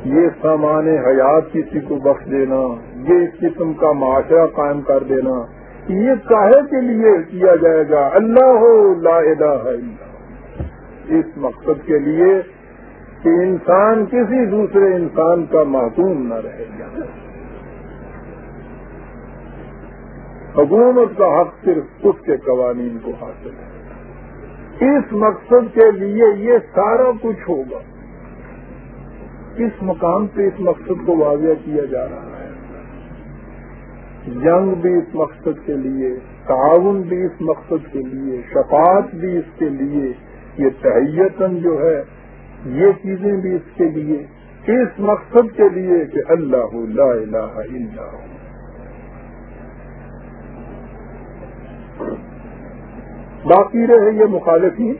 یہ سامان حیات کسی کو بخش دینا، یہ اس قسم کا معاشرہ قائم کر دینا۔ یہ کاہے کے لیے کیا جائے گا؟ اللہ ہو لا الہ اللہ۔ اس مقصد کے لیے کہ انسان کسی دوسرے انسان کا معصوم نہ رہے۔ گا حکومت کا حق صرف اس کے قوانین کو حاصل ہے۔ اس مقصد کے لیے یہ سارا کچھ ہوگا۔ اس مقام پہ اس مقصد کو واضح کیا جا رہا ہے؟ جنگ بھی اس مقصد کے لیے، تعاون بھی اس مقصد کے لیے، شفاعت بھی اس کے لیے، یہ تحیتن جو ہے، یہ چیزیں بھی اس کے لیے، اس مقصد کے لیے کہ اللہ لا الہ الا ہو۔ باقی رہے یہ مخالفی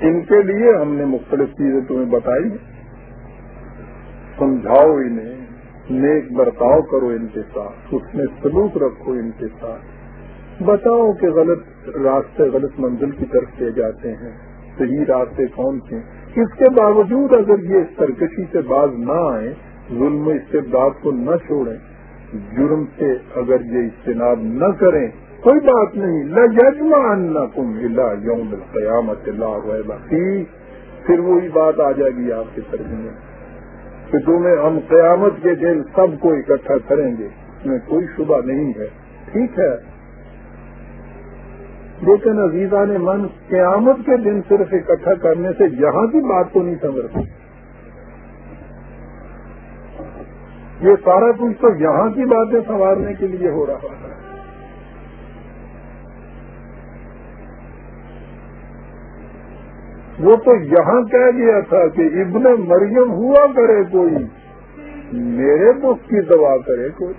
ان کے لیے ہم نے مختلف چیزیں تمہیں بتائی۔ سمجھاؤ انہیں۔ نیک برتاؤ کرو ان کے ساتھ، اس میں سلوک رکھو ان کے ساتھ۔ بتاؤ کہ غلط راستے، غلط منزل کی طرف لے جاتے ہیں، صحیح راستے کون سے؟ اس کے باوجود اگر یہ سرکشی سے باز نہ آئے، ظلم استبداد کو نہ چھوڑیں۔ جرم سے اگر یہ اجتناب نہ کریں، کوئی بات نہیں۔ نہ یجما ان کم ہلا یوم قیامت اللہ پھر وہی بات آ جائے گی آپ کے ترجمے کہ تمہیں ہم قیامت کے دن سب کو اکٹھا کریں گے۔ اس میں کوئی شبہ نہیں ہے۔ ٹھیک ہے۔ لیکن عزیزہ نے من قیامت کے دن صرف اکٹھا کرنے سے یہاں کی بات کو نہیں سمجھتی یہ سارا کچھ تو یہاں کی باتیں سنوارنے کے لیے ہو رہا ہے۔ وہ تو یہاں کہہ گیا تھا کہ ابن مریم ہوا کرے کوئی، میرے دکھ کی دوا کرے کوئی۔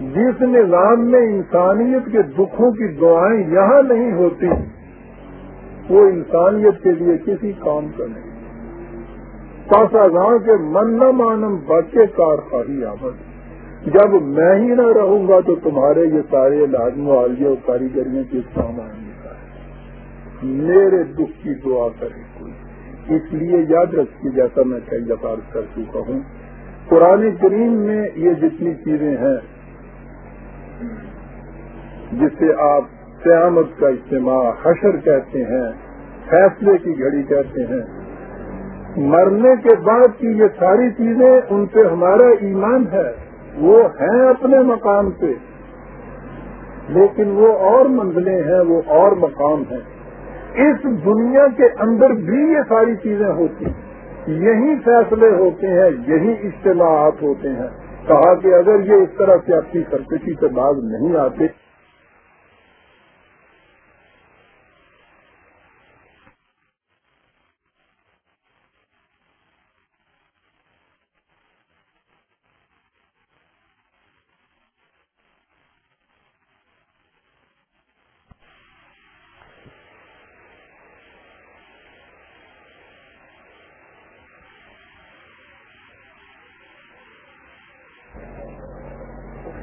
جس نظام میں انسانیت کے دکھوں کی دعائیں یہاں نہیں ہوتی، وہ انسانیت کے لیے کسی کام کا نہیں۔ پاسا گاؤں کے من نہ مانم بچے کار خواہی آمد۔ جب میں ہی نہ رہوں گا تو تمہارے یہ سارے علاج معالجے اور کاریگریاں کس کام آئیں میرے دکھ کی دعا کرے کوئی۔ اس لیے یاد رکھیے، جیسا میں کئی دفعہ کر چکا ہوں، قرآن کریم میں یہ جتنی چیزیں ہیں جسے آپ قیامت کا اجتماع حشر کہتے ہیں، فیصلے کی گھڑی کہتے ہیں، مرنے کے بعد کی یہ ساری چیزیں ان پہ ہمارا ایمان ہے، وہ ہیں اپنے مقام پہ، لیکن وہ اور منزلیں ہیں، وہ اور مقام ہیں۔ اس دنیا کے اندر بھی یہ ساری چیزیں ہوتی ہیں۔ یہی فیصلے ہوتے ہیں، یہی اصطلاحات ہوتے ہیں۔ کہا کہ اگر یہ اس طرح سے اپنی سرکشی سے باز نہیں آتے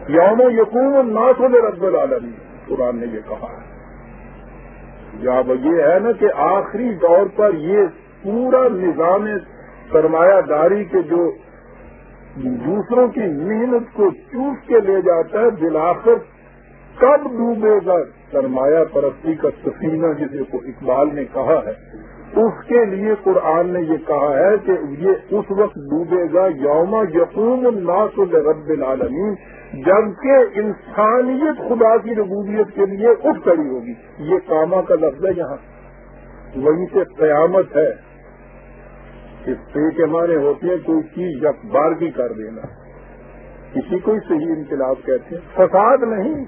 یوم یقون ناسوں میں رب العالمی قرآن نے یہ کہا۔ ہے جب یہ ہے نا کہ آخری دور پر یہ پورا نظام سرمایہ داری کے جو دوسروں کی محنت کو چوس کے لے جاتا ہے بلاخر کب ڈوبے گا؟ سرمایہ پرستی کا سفینہ جسے کو اقبال نے کہا ہے۔ اس کے لیے قرآن نے یہ کہا ہے کہ یہ اس وقت ڈوبے گا۔ یوم یقوم الناس رب العالمین۔ جبکہ انسانیت خدا کی ربوبیت کے لیے اٹھ کڑی ہوگی۔ یہ کاما کا لفظ ہے یہاں۔ وہیں سے قیامت ہے۔ اس پہ کے معنی ہوتے ہیں کوئی چیز یکبار بھی کر دینا۔ کسی کو صحیح انقلاب کہتے ہیں۔ فساد نہیں۔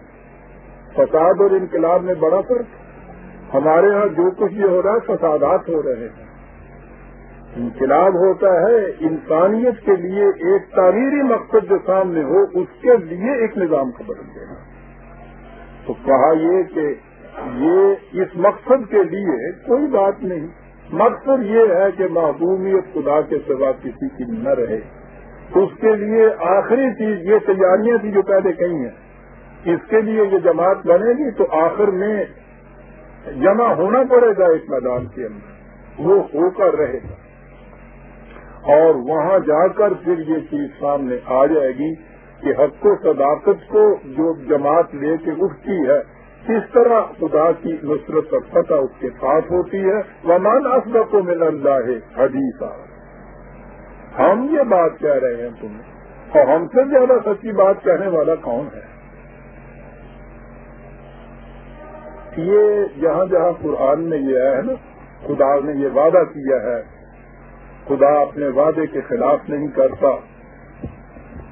فساد اور انقلاب میں بڑا فرق۔ ہمارے ہاں جو کچھ یہ ہو رہا ہے، فسادات ہو رہے ہیں۔ انقلاب ہوتا ہے، انسانیت کے لیے ایک تعمیری مقصد جو سامنے ہو، اس کے لیے ایک نظام کا بدل دینا۔ تو کہا یہ کہ یہ اس مقصد کے لیے کوئی بات نہیں۔ مقصد یہ ہے کہ محبوبیت خدا کے سوا کسی کی نہ رہے۔ اس کے لیے آخری چیز، یہ تیاریاں تھی جو پہلے کہی ہیں۔ اس کے لیے یہ جماعت بنے گی تو آخر میں جمع ہونا پڑے گا اس میدان کے اندر۔ وہ ہو کر رہے گا۔ اور وہاں جا کر پھر یہ چیز سامنے آ جائے گی کہ حق و صداقت کو جو جماعت لے کے اٹھتی ہے، کس طرح خدا کی نصرت اور فتح اس کے ساتھ ہوتی ہے؟ ومان اسبق کو مل اللہ حدیث ہم یہ بات کہہ رہے ہیں تمہیں، اور ہم سے زیادہ سچی بات کہنے والا کون ہے؟ یہ جہاں جہاں قرآن میں یہ ہے نا، خدا نے یہ وعدہ کیا ہے خدا اپنے وعدے کے خلاف نہیں کرتا۔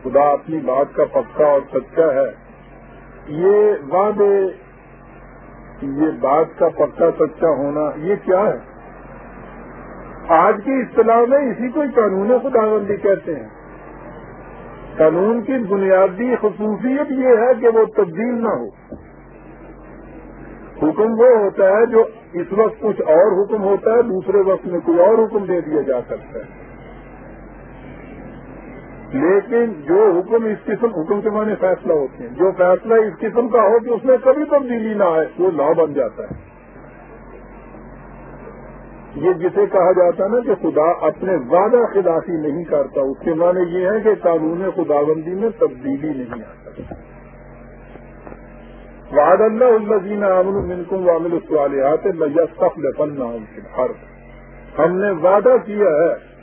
خدا اپنی بات کا پکا اور سچا ہے۔ یہ وعدے، یہ بات کا پکا، سچا ہونا، یہ کیا ہے؟ آج کی اصطلاح میں اسی کو قانون خدا بندی کہتے ہیں۔ قانون کی بنیادی خصوصیت یہ ہے کہ وہ تبدیل نہ ہو۔ حکم وہ ہوتا ہے جو اس وقت کچھ اور حکم ہوتا ہے، دوسرے وقت میں کوئی اور حکم دے دیا جا سکتا ہے۔ لیکن جو حکم اس قسم، حکم کے معنی فیصلہ ہوتے ہیں۔ جو فیصلہ اس قسم کا ہو کہ اس میں کبھی تبدیلی نہ آئے، وہ لا بن جاتا ہے۔ یہ جسے کہا جاتا ہے نا کہ خدا اپنے وعدہ خلافی نہیں کرتا، اس کے معنی یہ ہے کہ قانون خدا بندی میں تبدیلی نہیں آ سکتی وعد اللہ الزین امن منکم وامل الصالحات لفل ہر ہم نے وعدہ کیا ہے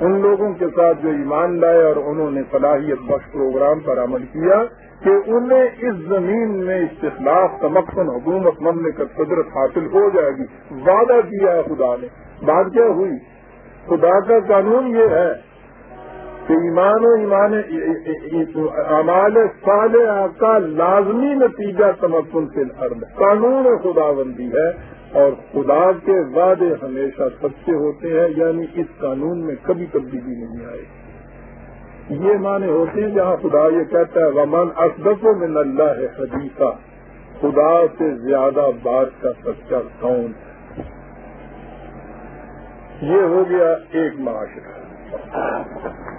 ان لوگوں کے ساتھ جو ایمان لائے اور انہوں نے صلاحیت بخش پروگرام پر عمل کیا کہ انہیں اس زمین میں استخلاف، تمکن، حکومت، مملکت قدرت حاصل ہو جائے گی۔ وعدہ کیا ہے خدا نے۔ بات کیا ہوئی؟ خدا کا قانون یہ ہے کہ ایمان و ایمان امال صالح کا لازمی نتیجہ تمکن سے ارد قانون خدا بندی ہے اور خدا کے وعدے ہمیشہ سچے ہوتے ہیں یعنی اس قانون میں کبھی تبدیلی نہیں آئے۔ یہ معنی ہوتے ہیں جہاں خدا یہ کہتا ہے، ومن اسدف من اللہ ہے حدیثہ خدا سے زیادہ بات کا سچا کون؟ یہ ہو گیا ایک معاشرہ۔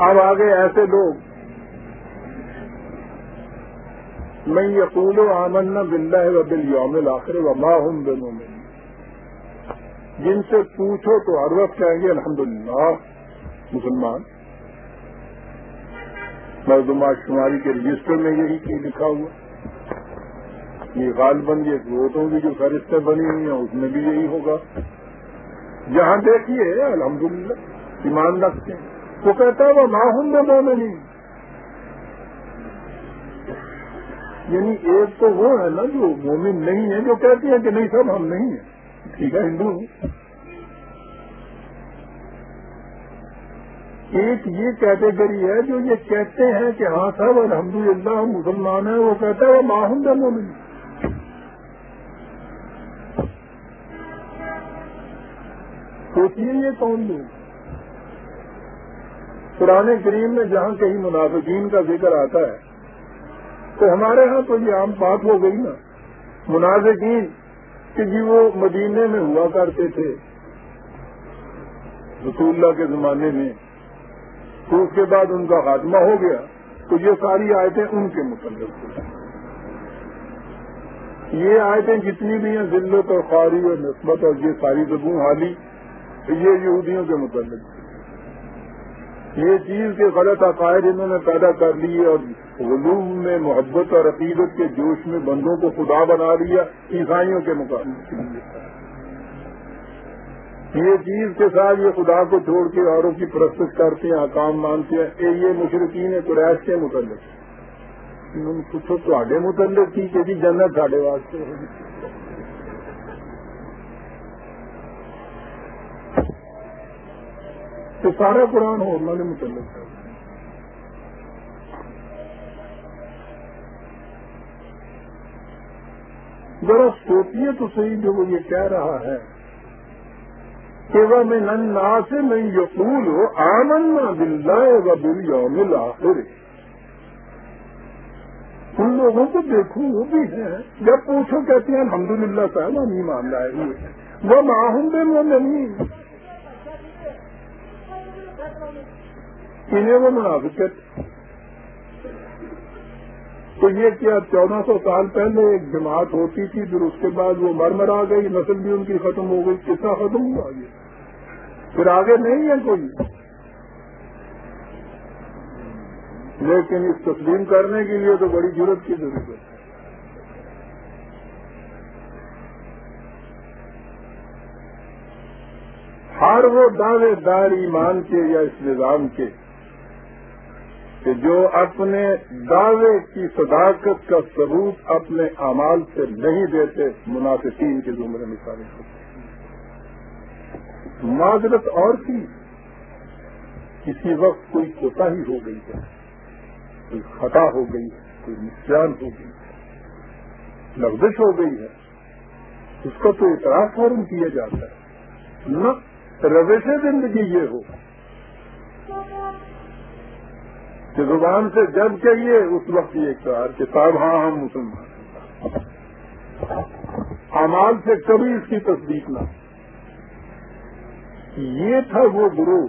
اب آگے ایسے لوگ میں یقول و آمن بلّہ و بل یوم آخر و ماہم دونوں میں جن سے پوچھو تو ہر وقت کہیں گے الحمدللہ، مسلمان۔ مردمہ شماری کے رجسٹر میں یہی چیز لکھا ہوا۔ یہ غالباً یہ ووٹوں کی جو فہرستیں بنی ہوئی ہیں، اس میں بھی یہی ہوگا۔ جہاں دیکھیے، الحمدللہ، ایمان رکھتے ہیں۔ وہ کہتا ہے، وہ ماہم میں مومنی. یعنی ایک تو وہ ہے نا جو مومن نہیں ہے، جو کہتے ہیں کہ نہیں، سب ہم نہیں ہیں۔ ٹھیک ہے، ہندو۔ ایک یہ کیٹیگری ہے جو یہ کہتے ہیں کہ ہاں صاحب الحمد للہ ہم مسلمان ہیں، وہ کہتا ہے، وہ ماہم میں مومن سوچیے یہ کون لوگ؟ پرانے کریم میں جہاں کہیں منافقین کا ذکر آتا ہے، تو ہمارے ہاں تو یہ عام بات ہو گئی نا۔ منافقین کہ جی وہ مدینے میں ہوا کرتے تھے۔ رسول اللہ کے زمانے میں تو اس کے بعد ان کا خاتمہ ہو گیا۔ تو یہ ساری آیتیں ان کے متعلق یہ آیتیں جتنی بھی ہیں، ذلت اور خواری اور نسبت اور یہ ساری زبوں حالی، یہ یہودیوں کے متعلق یہ چیز کے غلط عقائد انہوں نے پیدا کر لیے اور علوم میں محبت اور عقیدت کے جوش میں بندوں کو خدا بنا لیا، عیسائیوں کے مقابلے یہ چیز کے ساتھ یہ خدا کو چھوڑ کے اوروں کی پرست کرتے ہیں حکام مانتے ہیں۔ یہ مشرقین قریش کے متعلق۔ پوچھو تو متعلق کی کہ جی جنت ساڈے واسطے تو سارا قرآن ہو نے متعلق۔ ہے ذرا سوچیے تو صحیح جو وہ یہ کہہ رہا ہے کہ وہ میں ننا سے میں یقول ہو آمن بلّہ و بل یوم آخر ان لوگوں کو دیکھوں وہ بھی ہیں۔ جب پوچھو کہتے ہیں الحمد للہ صاحب، ہم ہی معاملہ ہے وہ ماہوں بے وہ نہیں انہیں وہ منافقت تو یہ کیا چودہ سو سال پہلے ایک جماعت ہوتی تھی، پھر اس کے بعد وہ مر مر آ گئی، نسل بھی ان کی ختم ہو گئی کتنا ختم ہوا یہ۔ پھر آگے نہیں ہے کوئی۔ لیکن اس تسلیم کرنے کے لیے تو بڑی ضرورت کی ضرورت ہے۔ ہر وہ دعوے دار ایمان کے یا اس نظام کے کہ جو اپنے دعوے کی صداقت کا ثبوت اپنے اعمال سے نہیں دیتے، منافقین کے زمرے مثالیں ہوتے معذرت اور کی کسی وقت کوئی کوتا ہی ہو گئی ہے، کوئی خطا ہو گئی ہے، کوئی نقصان ہو گئی ہے لفزش ہو گئی ہے۔ اس کا تو اعتراف فوراً کیا جاتا ہے۔ نہ روش زندگی یہ ہو کہ زبان سے جب چاہیے اس وقت یہ اقرار کہ صاحب ہاں ہم مسلمان امال سے کبھی اس کی تصدیق نہ یہ تھا وہ گرو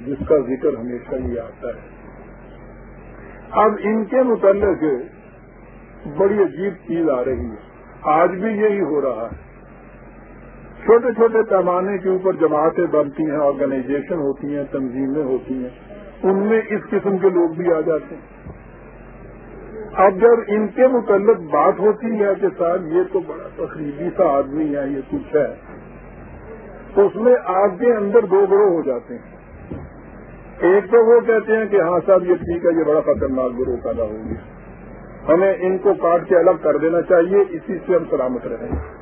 جس کا ذکر ہمیشہ ہی آتا ہے۔ اب ان کے متعلق بڑی عجیب چیز آ رہی ہے۔ آج بھی یہی ہو رہا ہے۔ چھوٹے چھوٹے پیمانے کے اوپر جماعتیں بنتی ہیں آرگنائزیشن ہوتی ہیں، تنظیمیں ہوتی ہیں۔ ان میں اس قسم کے لوگ بھی آ جاتے ہیں۔ اب جب ان کے متعلق بات ہوتی ہے کہ صاحب یہ تو بڑا تقریبی سا آدمی ہے، یہ کچھ ہے۔ تو اس میں آپ کے اندر دو گروہ ہو جاتے ہیں۔ ایک تو وہ کہتے ہیں کہ ہاں صاحب یہ ٹھیک ہے، یہ بڑا خطرناک گروہ پیدا ہو گیا۔ ہمیں ان کو کاٹ کے الگ کر دینا چاہیے، اسی سے ہم سلامت رہیں۔ گے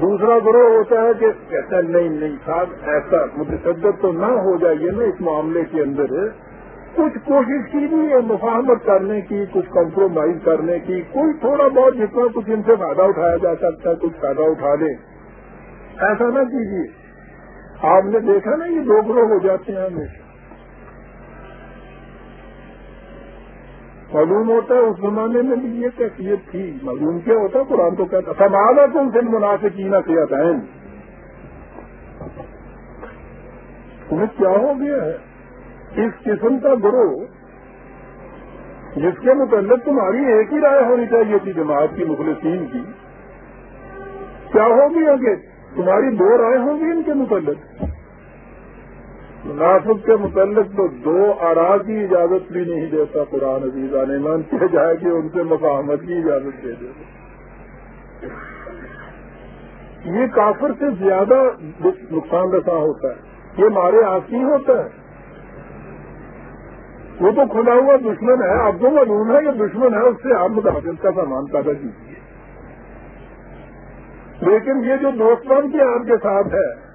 دوسرا گروہ ہوتا ہے کہ کہتا ہے، نہیں نہیں صاحب، ایسا متشدد تو نہ ہو جائیے نا اس معاملے کے اندر کچھ کوشش کیجیے مفاہمت کرنے کی، کچھ کمپرومائز کرنے کی۔ کوئی تھوڑا بہت جتنا کچھ ان سے فائدہ اٹھایا جا سکتا ہے، کچھ فائدہ اٹھا دیں ایسا نہ کیجیے۔ آپ نے دیکھا نا، یہ دو گروہ ہو جاتے ہیں ہمیشہ معلوم ہوتا ہے اس زمانے میں بھی یہ کیفیت تھی۔ معلوم کیا ہوتا ہے؟ قرآن تو کہتا سوال ہے تم سے مناسب کی نہ کیا بہن تمہیں کیا ہو گیا ہے؟ اس قسم کا گروہ؟ جس کے متعلق تمہاری ایک ہی رائے ہونی چاہیے تھی جماعت کی، مخلصین کی۔ کیا ہو گیا کہ تمہاری دو رائے ہوں گی ان کے متعلق؟ منافق کے متعلق تو دو آرا کی اجازت بھی نہیں دیتا قرآن عزیز مان کیا جائے کہ ان سے مفاہمت کی اجازت دے دے۔ یہ کافر سے زیادہ نقصان رساں ہوتا ہے۔ یہ مارے آسی ہوتا ہے۔ وہ تو کھلا ہوا دشمن ہے اب جو معلوم ہے، یہ دشمن ہے، اس سے آپ مدافعت کا سامان پیدا کیجیے۔ لیکن یہ جو دوستان کی آپ کے ساتھ ہے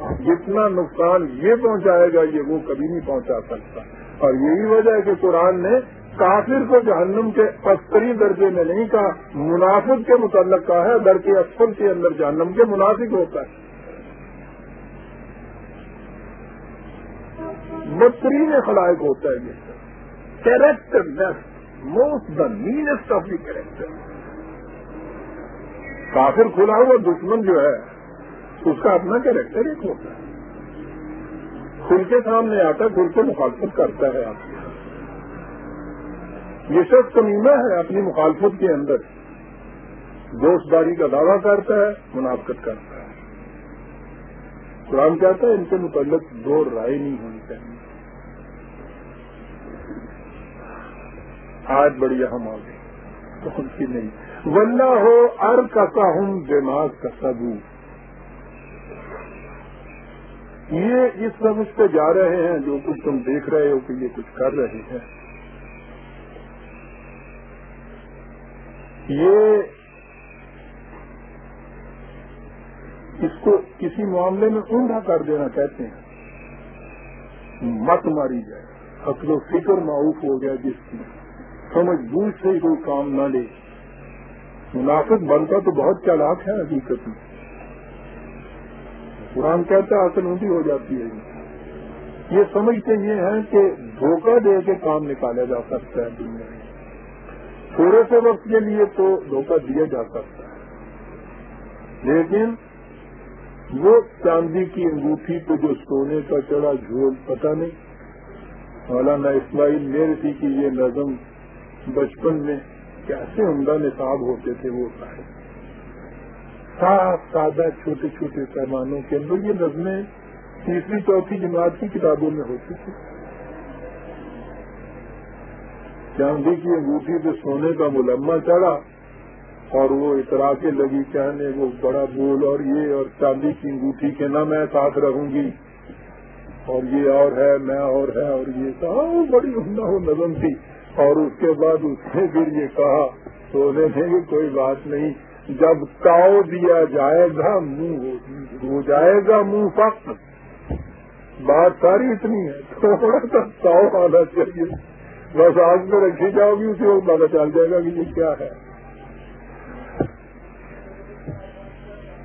جتنا نقصان یہ پہنچائے گا، یہ وہ کبھی نہیں پہنچا سکتا۔ اور یہی وجہ ہے کہ قرآن نے کافر کو جہنم کے پستری درجے میں نہیں کہا، منافق کے متعلق کہا ہے، در کے اسفل کے اندر جہنم کے منافق ہوتا ہے۔ بدترین خلائق ہوتا ہے یہ۔ Characterless most the meanest of the character کافر کھلا ہوا دشمن جو ہے اس کا اپنا کیریکٹر ایک ہوتا ہے۔ کھل کے سامنے آتا ہے کھل کے مخالفت کرتا ہے آپ۔ یہ شخص کمینا ہے اپنی مخالفت کے اندر۔ دوست داری کا دعویٰ کرتا ہے، منافقت کرتا ہے۔ قرآن کہتا ہے، ان کے متعلق دو رائے نہیں ہونی چاہیے۔ آج بڑی اہم آ گئی ان کی نہیں۔ ولہ ہو ار کا ہوں دماغ کا سبو یہ اس سمجھ پہ جا رہے ہیں جو کچھ تم دیکھ رہے ہو کہ یہ کچھ کر رہے ہیں۔ یہ اس کو کسی معاملے میں اونڈا کر دینا کہتے ہیں۔ مت ماری جائے۔ اصل و فکر معروف ہو گیا جس کی۔ سمجھ بوجھ سے ہی کوئی کام نہ لے۔ منافق بنتا تو بہت چالاک ہے حقیقت میں۔ قرآن کہتا ہے اصل اونڈی ہو جاتی ہے۔ یہ سمجھتے یہ ہیں کہ دھوکہ دے کے کام نکالا جا سکتا ہے۔ دنیا میں تھوڑے سے وقت کے لیے تو دھوکہ دیا جا سکتا ہے۔ لیکن وہ چاندی کی انگوٹھی پہ جو سونے کا چڑھا جھول، پتہ نہیں۔ مولانا اسماعیل میرے تھی کہ یہ نظم بچپن میں کیسے عمدہ نصاب ہوتے تھے وہ۔ صاحب صاف، سادہ، چھوٹے چھوٹے پیمانوں کے اندر یہ نظمیں تیسری چوتھی جماعت کی کتابوں میں ہوتی تھی چاندی کی انگوٹھی پہ سونے کا ملما چڑھا اور وہ اترا کے لگی کہنے وہ بڑا بول اور یہ اور چاندی کی انگوٹھی کے نہ میں ساتھ رہوں گی۔ اور یہ اور ہے، میں اور ہے اور یہ کہا بڑی عمدہ ہو نظم تھی۔ اور اس کے بعد اس نے پھر یہ کہا، سونے سے کہ کوئی بات نہیں۔ جب تاؤ دیا جائے گا منہ، ہو جائے گا منہ فخت بات ساری اتنی ہے، تھوڑا سا تاؤ آنا چاہیے۔ بس آگ میں رکھی جاؤ گی اسی وقت پتا چل جائے گا کہ یہ کیا ہے۔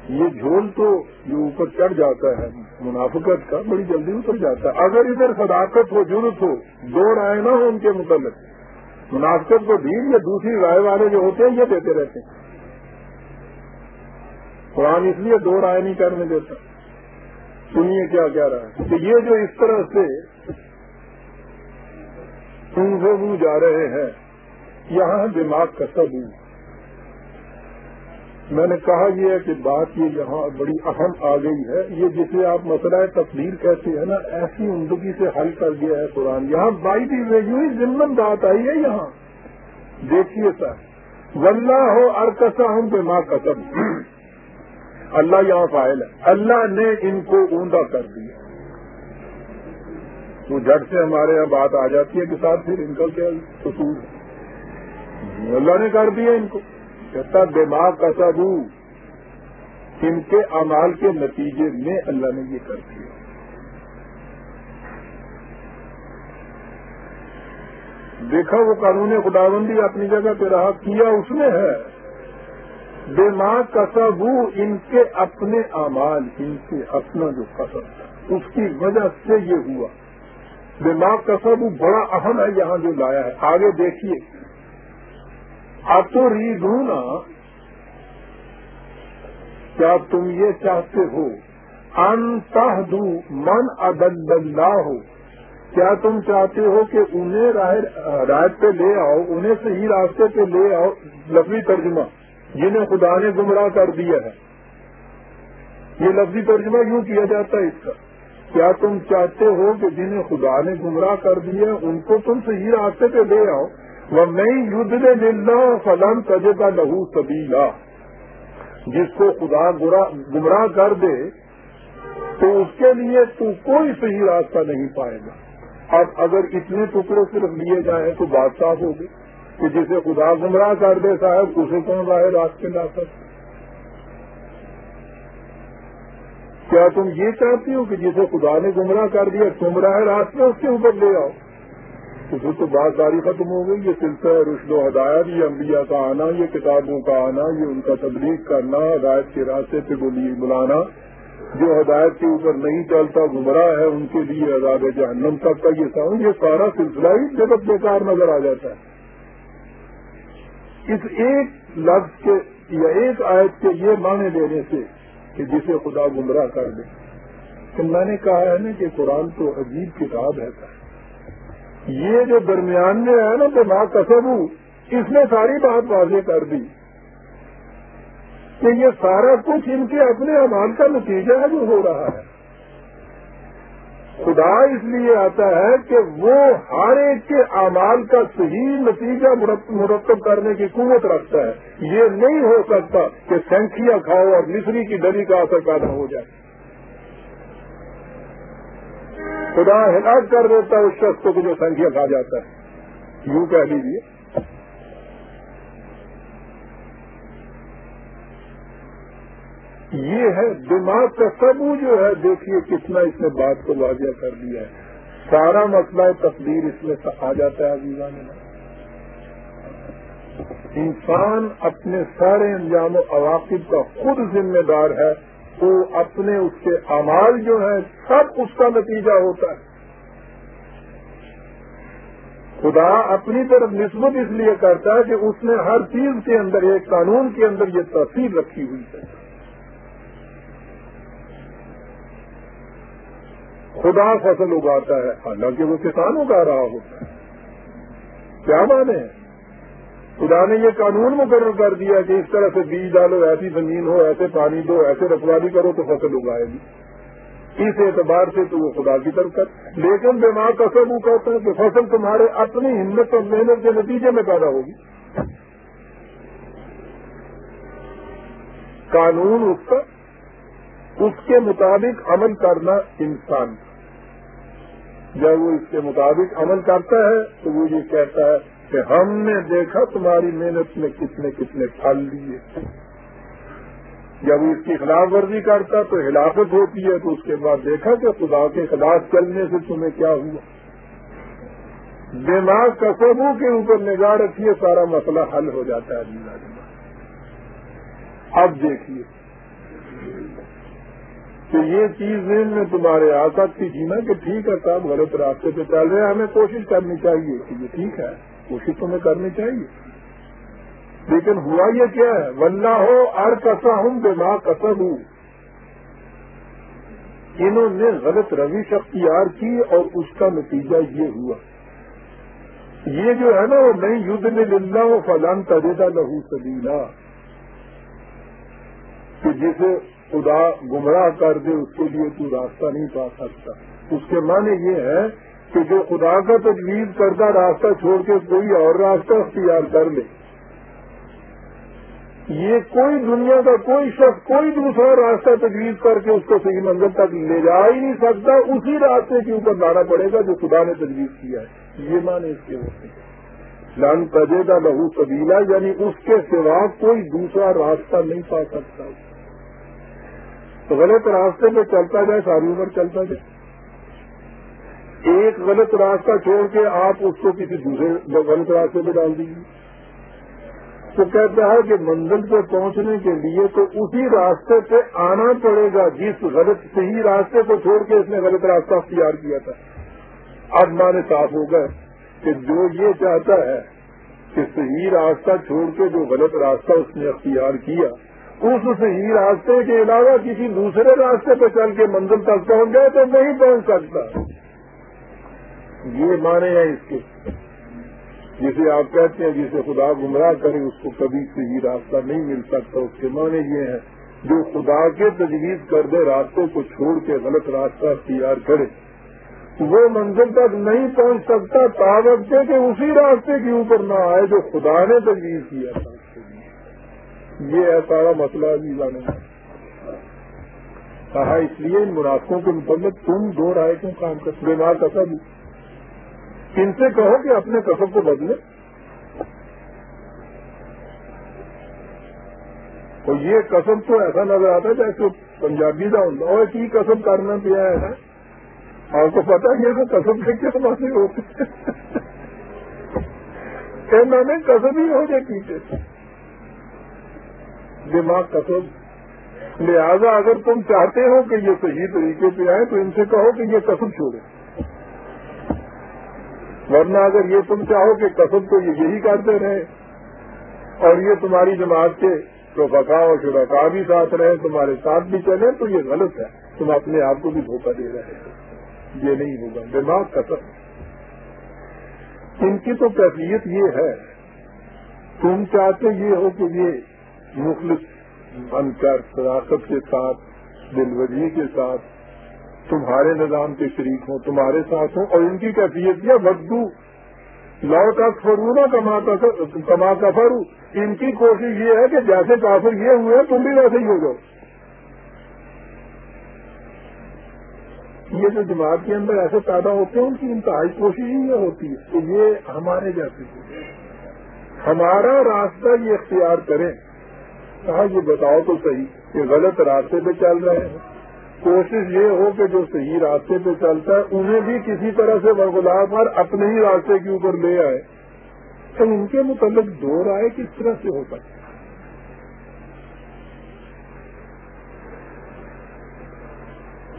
یہ جھول تو یہ اوپر چڑھ جاتا ہے، منافقت کا بڑی جلدی اتر جاتا ہے۔ اگر ادھر صداقت ہو ضرورت ہو دو رائے نہ ہو ان کے متعلق۔ منافقت کو بھی یا دوسری رائے والے جو ہوتے ہیں، یہ دیتے رہتے ہیں۔ قرآن اس لیے دو رائے نہیں کرنے دیتا۔ سنیے کیا کہہ رہا ہے۔ کہ یہ جو اس طرح سے منہ جا رہے ہیں، یہاں دماغ کا سب میں نے کہا یہ ہے کہ بات یہ یہاں بڑی اہم آ گئی ہے۔ یہ جسے آپ مسئلہ تصویر کہتے ہیں نا، ایسی عمدگی سے حل کر دیا ہے قرآن۔ یہاں بائی بھی یوں ہی ضمن بات آئی ہے یہاں۔ دیکھیے سر ولہ ہو ارکسا ہوں بے ماں قسم اللہ یہاں فائل ہے۔ اللہ نے ان کو اوندا کر دیا۔ تو جھٹ سے ہمارے یہاں بات آ جاتی ہے کہ ساتھ پھر ان کا کیا قصور ہے؟ اللہ نے کر دیا ان کو۔ کہتا دماغ کا سبو ان کے امال کے نتیجے میں اللہ نے یہ کر دیا۔ دیکھا وہ قانون خداوندی اپنی جگہ پہ رہا، کیا اس نے ہے؟ دماغ کا سبو ان کے اپنے امال ان کے اپنا جو قسم اس کی وجہ سے یہ ہوا۔ دماغ کا سب بڑا اہم ہے یہاں جو لایا ہے۔ آگے دیکھیے۔ اب تو ریڈونا کیا تم یہ چاہتے ہو؟ انتہ دو من اللہ۔ ہو کیا تم چاہتے ہو کہ انہیں رائے پہ لے آؤ؟ انہیں صحیح راستے پہ لے آؤ؟ لفظی ترجمہ۔ جنہیں خدا نے گمراہ کر دیا ہے۔ یہ لفظی ترجمہ یوں کیا جاتا ہے اس کا۔ کیا تم چاہتے ہو کہ جنہیں خدا نے گمراہ کر دیا ان کو تم صحیح راستے پہ لے آؤ؟ وہ نئی یدھ نے ملنا فلم تجے کا لہو سبیلا جس کو خدا گمراہ کر دے، تو اس کے لیے تو کوئی صحیح راستہ نہیں پائے گا۔ اب اگر اتنے ٹکڑے صرف لیے جائیں تو بات صاف ہوگی۔ کہ جسے خدا گمراہ کر دے صاحب، اسے کون راہ راستے لا سکتے کیا تم یہ چاہتی ہو کہ جسے خدا نے گمراہ کر دیا، تم راہ راست میں اس کے اوپر لے آؤ؟ تو پھر تو بات ساری ختم ہو گئی، یہ سلسلہ رشد و ہدایت، یہ انبیاء کا آنا، یہ کتابوں کا آنا، یہ ان کا تبلیغ کرنا، ہدایت کے راستے پہ بلانا۔ جو ہدایت کے اوپر نہیں چلتا، گمراہ ہے، ان کے لیے آزاد جہنم تک کا یہ ساؤں، یہ سارا سلسلہ ہی جگت بیکار نظر آ جاتا ہے۔ اس ایک لفظ کے یا ایک آیت کے یہ معنی دینے سے کہ جسے خدا گمراہ کر دے۔ تو میں نے کہا ہے نا کہ قرآن تو عجیب کتاب ہے۔ یہ جو درمیان میں ہے نا دماغ کا اس نے ساری بات واضح کر دی کہ یہ سارا کچھ ان کے اپنے امان کا نتیجہ ہے جو ہو رہا ہے۔ خدا اس لیے آتا ہے کہ وہ ہر ایک کے اعمال کا صحیح نتیجہ مرتب کرنے کی قوت رکھتا ہے۔ یہ نہیں ہو سکتا کہ سینکھیاں کھاؤ اور مصری کی ڈری کا اثر پیدا ہو جائے۔ خدا ہلاک کر دیتا ہے اس شخص کو جو سنکھیا کھا جاتا ہے۔ یوں کہہ لیجیے یہ ہے، دماغ کا سبو جو ہے، دیکھیے کتنا اس نے بات کو واضح کر دیا ہے۔ سارا مسئلہ تصویر اس میں آ جاتا ہے میں انسان اپنے سارے انجام و عواقب کا خود ذمہ دار ہے۔ تو اپنے اس کے امال جو ہیں، سب اس کا نتیجہ ہوتا ہے۔ خدا اپنی طرف نسبت اس لیے کرتا ہے کہ اس نے ہر چیز کے اندر، ایک قانون کے اندر یہ تاثیر رکھی ہوئی ہے۔ خدا فصل اگاتا ہے۔ حالانکہ وہ کسان اگا رہا ہوتا ہے۔ کیا مانے خدا نے یہ قانون مقرر کر دیا کہ اس طرح سے بیج ڈالو، ایسی زمین ہو، ایسے پانی دو، ایسے رکھواری کرو تو فصل اگائے گی۔ اس اعتبار سے تو وہ خدا کی طرف کر لیکن دماغ کا سب وہ کہتا ہے کہ فصل تمہارے اپنی ہمت اور محنت کے نتیجے میں پیدا ہوگی۔ قانون اس کا، اس کے مطابق عمل کرنا انسان جب وہ اس کے مطابق عمل کرتا ہے، تو وہ یہ کہتا ہے کہ ہم نے دیکھا تمہاری محنت میں کتنے کتنے پھل لیے۔ جب اس کی خلاف ورزی کرتا تو ہلاکت ہوتی ہے، تو اس کے بعد دیکھا کہ خدا کے خلاف چلنے سے تمہیں کیا ہوا۔ دماغ کسبوں کے اوپر نگاہ رکھیے، سارا مسئلہ حل ہو جاتا ہے۔ اب دیکھیے۔ کہ یہ چیز ذہن میں تمہارے آ سکتی تھی نا کہ ٹھیک ہے صاحب، غلط راستے پہ چل رہے ہیں، ہمیں کوشش کرنی چاہیے کہ یہ ٹھیک ہے، کوشش تمہیں کرنی چاہیے۔ لیکن ہوا یہ کیا ہے؟ ولہ ہو ار کسا ہوں دماغ کسب ہوں انہوں نے غلط روش اختیار کی اور اس کا نتیجہ یہ ہوا۔ یہ جو ہے نا، وہ نئی یدھ میں للہ وہ فلان تجیدہ لہو سبیلا۔ کہ جسے خدا گمراہ کر دے، اس کے لیے تو راستہ نہیں پا سکتا۔ اس کے معنی یہ ہے کہ جو خدا کا تجویز کردہ راستہ چھوڑ کے کوئی اور راستہ اختیار کر لے۔ یہ کوئی دنیا کا کوئی شخص کوئی دوسرا راستہ تجویز کر کے اس کو صحیح منزل تک لے جا ہی نہیں سکتا، اسی راستے کے اوپر لانا پڑے گا جو خدا نے تجویز کیا ہے۔ یہ مانے اس کے ہوتے لان تجے کا لہو سبیلا یعنی اس کے سوا کوئی دوسرا راستہ نہیں پا سکتا۔ تو غلط راستے میں چلتا جائے، ساری عمر چلتا جائے۔ ایک غلط راستہ چھوڑ کے آپ اس کو کسی دوسرے غلط راستے پہ ڈال دیجیے۔ تو کہتا ہے کہ منزل پہ پہنچنے کے لیے تو اسی راستے پہ آنا پڑے گا جس غلط صحیح راستے کو چھوڑ کے اس نے غلط راستہ اختیار کیا تھا۔ اب مانے صاف ہو گئے کہ جو یہ چاہتا ہے کہ صحیح راستہ چھوڑ کے جو غلط راستہ اس نے اختیار کیا اس صحیح راستے کے علاوہ کسی دوسرے راستے پہ چل کے منزل تک پہنچ گئے تو نہیں پہنچ سکتا۔ یہ مانے ہیں اس کے۔ جسے آپ کہتے ہیں، جسے خدا گمراہ کرے، اس کو کبھی صحیح راستہ نہیں مل سکتا۔ اس کے معنی یہ ہے، جو خدا کے تجویز کردے راستوں کو چھوڑ کے غلط راستہ اختیار کرے، وہ منزل تک نہیں پہنچ سکتا تاوت کے کہ اسی راستے کے اوپر نہ آئے جو خدا نے تجویز کیا تھا۔ یہ ہے سارا مسئلہ ابھی کہا اس لیے ان منافقوں کے متعلق تم دو رائے کیوں کام کرتے بیمار کا سب ان سے کہو کہ اپنے قسم کو بدلے۔ اور یہ قسم تو ایسا نظر آتا ہے جیسے پنجابی کا ہوں اور کی قسم کرنا پیا ہے آپ کو پتا ہے کہ قسم سے کس باتیں ہوتے میں نے قسم ہی ہو جائے پیچھے۔ دماغ قسم لہذا اگر تم چاہتے ہو کہ یہ صحیح طریقے پہ آئے تو ان سے کہو کہ یہ قسم چھوڑے۔ ورنہ اگر یہ تم چاہو کہ قسم تو یہ یہی کرتے رہے۔ اور یہ تمہاری جماعت کے تو بقا اور شرکا بھی ساتھ رہے، تمہارے ساتھ بھی چلے، تو یہ غلط ہے۔ تم اپنے آپ کو بھی دھوکہ دے رہے ہو۔ یہ نہیں ہوگا۔ دماغ قسم ان کی تو کیفیت یہ ہے۔ تم چاہتے یہ ہو کہ یہ مخلص بن کر صداقت کے ساتھ دلوزی کے ساتھ، تمہارے نظام کے شریک ہوں، تمہارے ساتھ ہوں، اور ان کی کیفیت، یا بدو لو کا فرونا کما کا فرو ان کی کوشش یہ ہے کہ جیسے کافر یہ ہوئے، تم بھی ویسے ہی ہو جاؤ۔ یہ جو دماغ کے اندر ایسے پیدا ہوتے ہیں، ان کی انتہائی کوشش ہی یہ ہوتی ہے کہ یہ ہمارے جیسے ہمارا راستہ یہ اختیار کریں۔ کہا، یہ بتاؤ تو صحیح کہ غلط راستے پہ چل رہے ہیں۔ کوشش یہ ہو کہ جو صحیح راستے پہ چلتا ہے، انہیں بھی کسی طرح سے برگلا کر اپنے ہی راستے کے اوپر لے آئے۔ تو ان کے متعلق دو رائے کس طرح سے ہو سکتا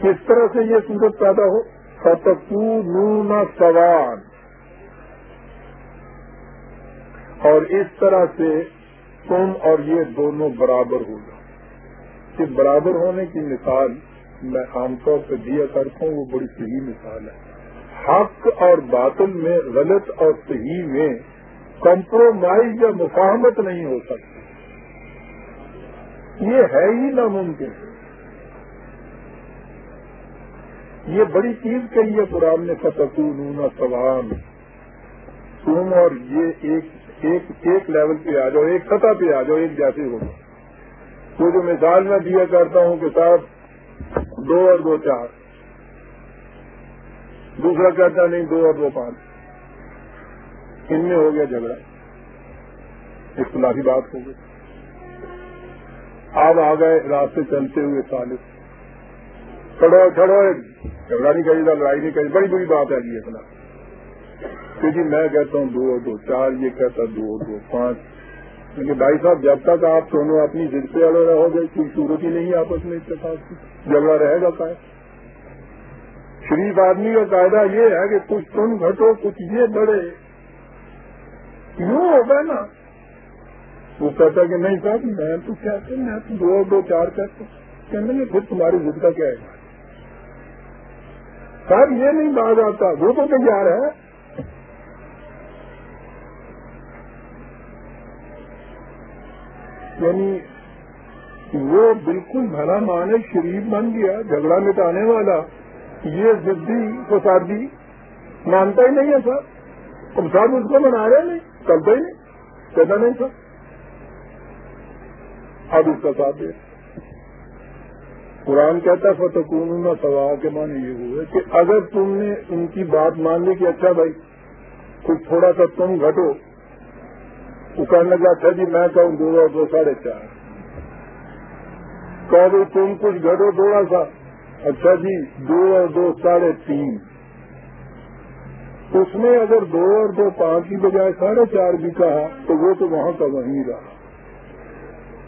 کس طرح سے یہ صورت پیدا ہو؟ فتکو نون سوان اور اس طرح سے تم اور یہ دونوں برابر ہو جاؤ۔ کہ برابر ہونے کی مثال میں عام طور پہ دیا کرتا ہوں، وہ بڑی صحیح مثال ہے۔ حق اور باطل میں غلط اور صحیح میں کمپرومائز یا مفاہمت نہیں ہو سکتی۔ یہ ہے ہی ناممکن۔ یہ بڑی چیز کہی ہے، قرآن نے فتح نونا سوام تم اور یہ ایک ایک ایک لیول پہ آ جاؤ، ایک سطح پہ آ جاؤ، ایک جیسے ہو وہ جو مثال میں دیا کرتا ہوں کہ صاحب، دو اور دو چار۔ دوسرا کہتا نہیں، دو اور دو پانچ۔ ان میں ہو گیا جھگڑا۔ اختلافی بات ہو گئی۔ آپ آ گئے راستے چلتے ہوئے سالس۔ چڑھو چڑھو جھگڑا نہیں کری لڑائی نہیں کری بڑی بڑی بات ہے جی اتنا کہ جی میں کہتا ہوں دو دو، چار یہ کہتا دو دو، پانچ۔ کیونکہ بھائی صاحب، جب تک آپ دونوں اپنی ضد پہ اڑے رہو گے، کوئی صورت ہی نہیں آپس میں اتفاق کی۔ جھگڑا رہے گا کا شریف آدمی کا قاعدہ یہ ہے کہ کچھ تم گھٹو، کچھ یہ بڑھے کیوں ہوگا نا؟ وہ کہتا کہ نہیں صاحب، میں تو کہتے میں تو دو دو، چار کہتا ہوں۔ کہنے گے پھر تمہاری ضد کا کیا ہے؟ صاحب، یہ نہیں بات آتا۔ وہ تو تیار ہے۔ یعنی وہ بالکل بھلا مانے شریف بن گیا، جھگڑا مٹانے والا، یہ ضدی فسادی مانتا ہی نہیں ہے سر۔ تم صاحب اس کو منا رہے نہیں کرتا ہی نہیں کہتا نہیں سر۔ اب اس کا ساتھ دے۔ قرآن کہتا ہے فتح سوا کے معنی یہ ہوئے کہ اگر تم نے ان کی بات مان لی کہ اچھا بھائی کچھ تھوڑا سا تم گھٹو۔ وہ کہنے لگا اچھا جی میں کہوں، دو اور دو ساڑھے چار۔ کہ تم کچھ گھٹو تھوڑا سا۔ اچھا جی دو اور دو ساڑھے تین۔ اس میں اگر دو اور دو پانچ کی بجائے ساڑھے چار بھی کہا، تو وہ تو وہاں کا وہیں رہا۔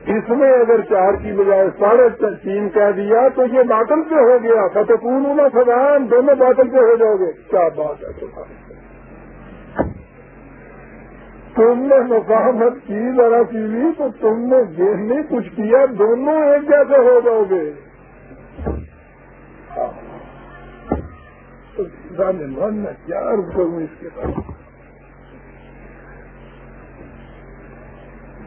اس میں اگر چار کی بجائے ساڑھے تین کہہ دیا، تو یہ باطل پہ ہو گیا۔ فتح پورنا سدان دونوں باطل پہ ہو جاؤ گے۔ کیا بات ہے تم نے مفاہمت کی، ذرا سی تو تم نے یہ نہیں کچھ کیا، دونوں ایک جیسے ہو جاؤ گے۔ میں کیا کروں اس کے ساتھ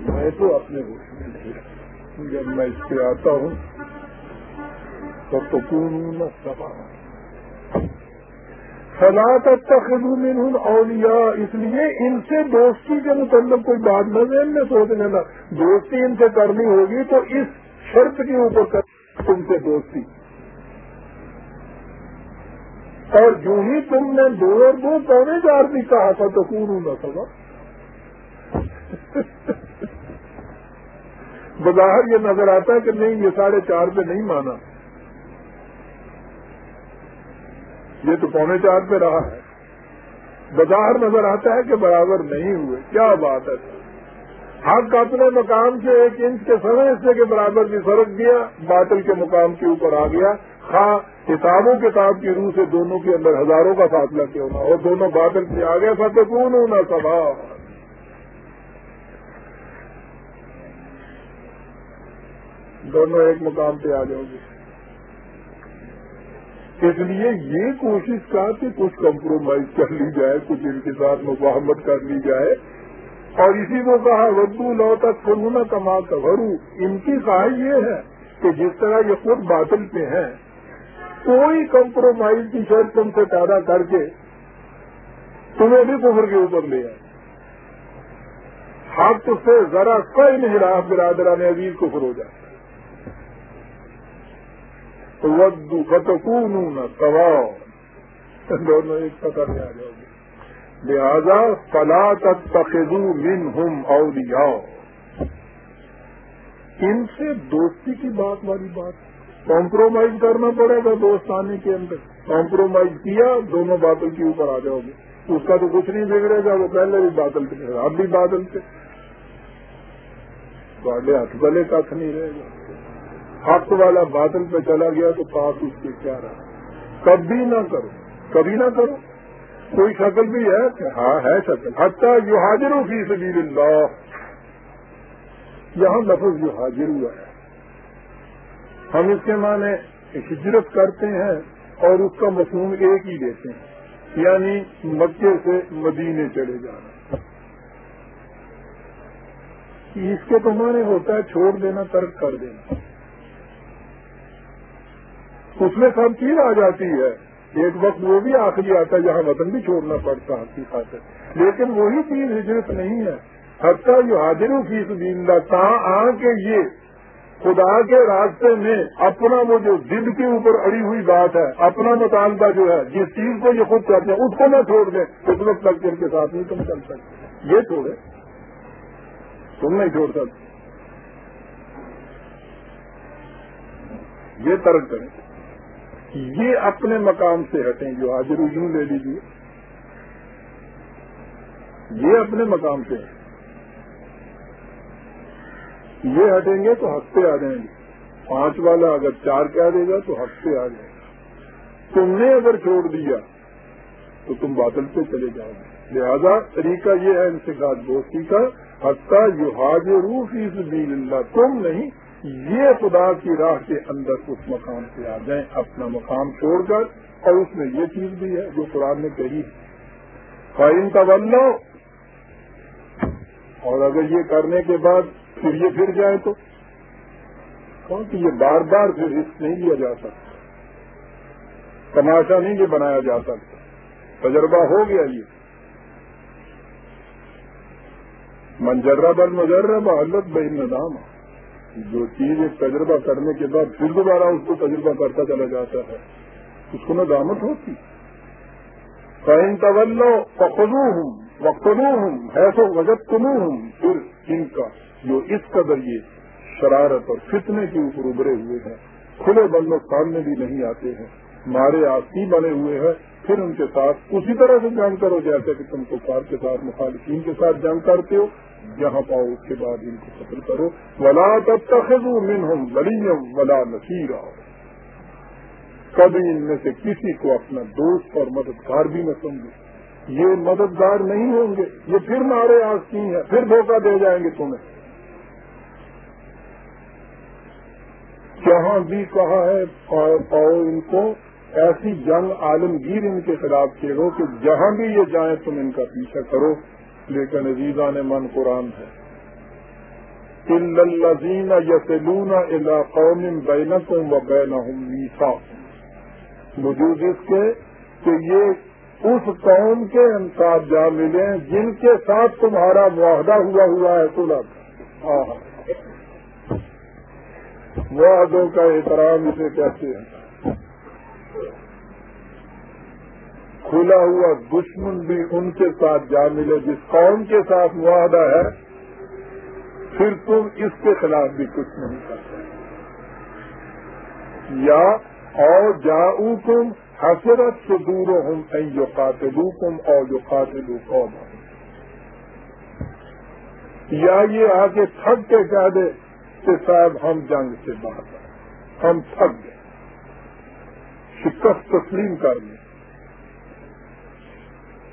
میں تو اپنے روپ میں نہیں جب میں اس پہ آتا ہوں تو پورن سبا سلا تک ہوں اولیا اس لیے ان سے دوستی کے متعلق کوئی بات نہ ذہن میں سوچنے لگا دوستی ان سے کرنی ہوگی تو اس شرط کے اوپر کر تم سے دوستی۔ اور جو ہی تم نے دو اور دو پونے چار بھی کہا تھا تو کون نہ سکا [LAUGHS] بظاہر یہ نظر آتا ہے کہ نہیں، یہ ساڑھے چار پہ نہیں مانا۔ یہ تو پونے چار پہ رہا ہے۔ بظاہر نظر آتا ہے کہ برابر نہیں ہوئے۔ کیا بات ہے؟ حق اپنے مقام سے ایک انچ کے سمے حصے کے برابر بھی فرق دیا، باطل کے مقام کے اوپر آ گیا۔ خواہ کتابوں کتاب کی روح سے دونوں کے اندر ہزاروں کا فاصلہ کیوں نہ اور دونوں باطل سے آ گیا فتح کون ہونا سبھا دونوں ایک مقام پہ آ جاؤ گے۔ اس لیے یہ کوشش کا کہ کچھ کمپرومائز کر لی جائے، کچھ ان کے ساتھ مفاہمت کر لی جائے۔ اور اسی کو کہا ودو لو تک فنونا کما کرو ان کی کہا یہ ہے کہ جس طرح یہ خود باطل پہ ہیں، کوئی کمپرومائز کی شرط تم سے پیدا کر کے تمہیں بھی کفر کے اوپر لے آئے۔ حق سے ذرا کوئی نہیں رہا برادران عزیز کفر ہو جاتا ودو فتکون نہ کباؤ دونوں ایک پکڑ میں آ جاؤ گے۔ لہذا فلا تک تخو من ہم ان سے دوستی کی بات والی بات۔ کمپرومائز کرنا پڑے گا دوست آنے کے اندر۔ کمپرومائز کیا، دونوں بادل کے اوپر آ جاؤ گے۔ اس کا تو کچھ نہیں بگڑے گا، وہ پہلے بھی بادل پہ اب بھی بادل پہ ہاتھ گلے کا نہیں رہے گا۔ حق والا بادل پہ چلا گیا تو پاس اس کے کیا رہا؟ کبھی نہ کرو، کبھی نہ کرو۔ کوئی شکل بھی ہے؟ کہ ہاں ہے شکل۔ حتیٰ یو حاضر ہو فی سبیل اللہ۔ یہاں لفظ جو حاضر ہوا ہے۔ ہم اس کے معنی ہجرت کرتے ہیں اور اس کا مصنوع ایک ہی دیتے ہیں۔ یعنی مکے سے مدینے چلے جانا۔ اس کے تو معنی ہوتا ہے چھوڑ دینا، ترک کر دینا۔ اس میں سب چیز آ جاتی ہے۔ ایک وقت وہ بھی آخری آتا ہے جہاں وطن بھی چھوڑنا پڑتا ہے خاطر۔ لیکن وہی چیز ہجرت نہیں ہے۔ حتیٰ جو حاضر فیس دیندہ تا آ کے یہ خدا کے راستے میں اپنا وہ جو دل کے اوپر اڑی ہوئی بات ہے، اپنا مطالبہ جو ہے، جس چیز کو یہ خود چاہتے ہیں، اس کو نہ چھوڑ دیں۔ اس وقت تک کے ساتھ نہیں تم چل سکتے۔ یہ چھوڑے۔ تم نہیں چھوڑ سکتے۔ یہ ترک کریں۔ یہ اپنے مقام سے ہٹیں جو حاضر یوں لے لیجیے یہ اپنے مقام سے۔ ہٹیں یہ ہٹیں گے تو ہفتے آ جائیں گے۔ پانچ والا اگر چار کہہ دے گا تو ہفتے آ جائیں گے تم نے اگر چھوڑ دیا تو تم بادل پہ چلے جاؤ۔ گے لہذا طریقہ یہ ہے ان سے دوستی کا۔ حتیٰ یہ حاضر فیس دین اللہ، تم نہیں یہ خدا کی راہ کے اندر اس مقام سے آ جائیں، اپنا مقام چھوڑ کر، اور اس میں یہ چیز بھی ہے جو قرآن نے کہی ہے۔ فائن کا بننا اور اگر یہ کرنے کے بعد پھر یہ پھر جائے تو؟ کون کہ یہ بار بار پھر رسک نہیں لیا جا سکتا۔ تماشا نہیں یہ بنایا جا سکتا۔ تجربہ ہو گیا یہ۔ منجرہ بل مجربہ حلت بہن ندام جو چیز ایک تجربہ کرنے کے بعد پھر دوبارہ اس کو تجربہ کرتا چلا جاتا ہے۔ اس کو ندامت ہوتی۔ فائن طلو پخلو ہوں وقتلو ہوں ایسو وجد تلو ہوں پھر ان کا جو اس قدر یہ شرارت اور فتنے کے اوپر ابھرے ہوئے ہیں، کھلے بندوں سامنے بھی نہیں آتے ہیں، مارے آسی بنے ہوئے ہیں، پھر ان کے ساتھ اسی طرح سے جنگ کرو جیسے کہ تم کفار کے ساتھ، مخالفین کے ساتھ جنگ کرتے ہو۔ جہاں پاؤ اس کے بعد ان کو قتل کرو۔ ولا تب تک من ہوں غلیم ولا نصیر کبھی ان میں سے کسی کو اپنا دوست اور مددگار بھی نہ سمجھے یہ مددگار نہیں ہوں گے۔ یہ پھر مارے آستی ہیں، پھر دھوکہ دے جائیں گے تمہیں۔ جہاں بھی کہا ہے پاؤ ان کو۔ ایسی جنگ عالمگیر ان کے خلاف کھیلو کہ جہاں بھی یہ جائیں تم ان کا پیچھا کرو۔ لیکن عزیزہ نے من قرآن ہے۔ الزین یسلون الا قوم بینکم و بینہم میسا وجود اس کے کہ یہ اس قوم کے انصاف جا ملے جن کے ساتھ تمہارا معاہدہ ہوا ہوا ہے سلب معاہدوں کا احترام اسے کہتے ہیں۔ کھلا ہوا دشمن بھی ان کے ساتھ جا ملے جس قوم کے ساتھ معاہدہ ہے، پھر تم اس کے خلاف بھی کچھ نہیں کرتے۔ یا اور جاؤ تم حسرت سے دور ہوں جو قاتلو تم اور جو قاتلو قوم۔ یا یہ آ کے تھک کے کہہ دے کہ صاحب ہم جنگ سے باہر ہم تھک گئے۔ شکست تسلیم کر لیں۔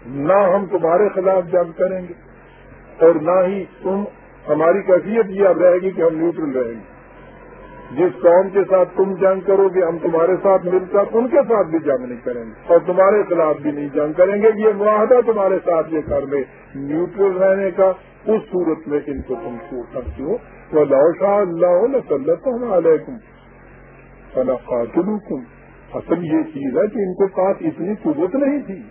نہ ہم تمہارے خلاف جنگ کریں گے اور نہ ہی تم ہماری کیفیت یہ اب رہے گی کہ ہم نیوٹرل رہیں گے۔ جس قوم کے ساتھ تم جنگ کرو گے، ہم تمہارے ساتھ مل کر ان کے ساتھ بھی جنگ نہیں کریں گے اور تمہارے خلاف بھی نہیں جنگ کریں گے۔ یہ معاہدہ تمہارے ساتھ یہ کر لے۔ نیوٹرل رہنے کا اس صورت میں ان کو تم چھوڑ سکتی ہو۔ وہ لوشا اللہ سلط علیکم فلا قاتل اصل یہ چیز ہے کہ ان کے پاس اتنی قوت نہیں تھی۔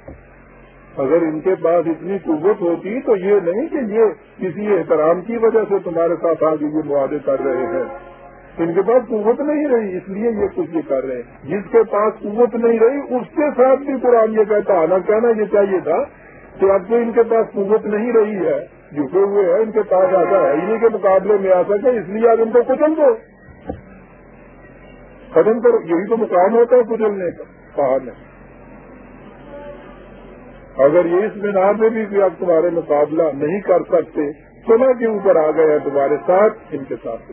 اگر ان کے پاس اتنی قوت ہوتی تو یہ نہیں کہ یہ کسی احترام کی وجہ سے تمہارے ساتھ آگے یہ معاہدے کر رہے ہیں۔ ان کے پاس قوت نہیں رہی، اس لیے یہ کچھ یہ کر رہے۔ ہیں جس کے پاس قوت نہیں رہی، اس کے ساتھ بھی قرآن یہ کہتا آنا کہنا یہ چاہیے تھا کہ اب تو ان کے پاس قوت نہیں رہی ہے، جھکے ہوئے ہیں، ان کے پاس ایسا ہے انہیں کے مقابلے میں آ سکے، اس لیے آپ ان کو کچل دو۔ ختم کرو، یہی تو مقام ہوتا ہے کچلنے کا کہا نہیں اگر یہ اس بنا میں بھی آپ تمہارے مقابلہ نہیں کر سکتے سنا کے اوپر آ گئے ہیں تمہارے ساتھ؟ ان کے ساتھ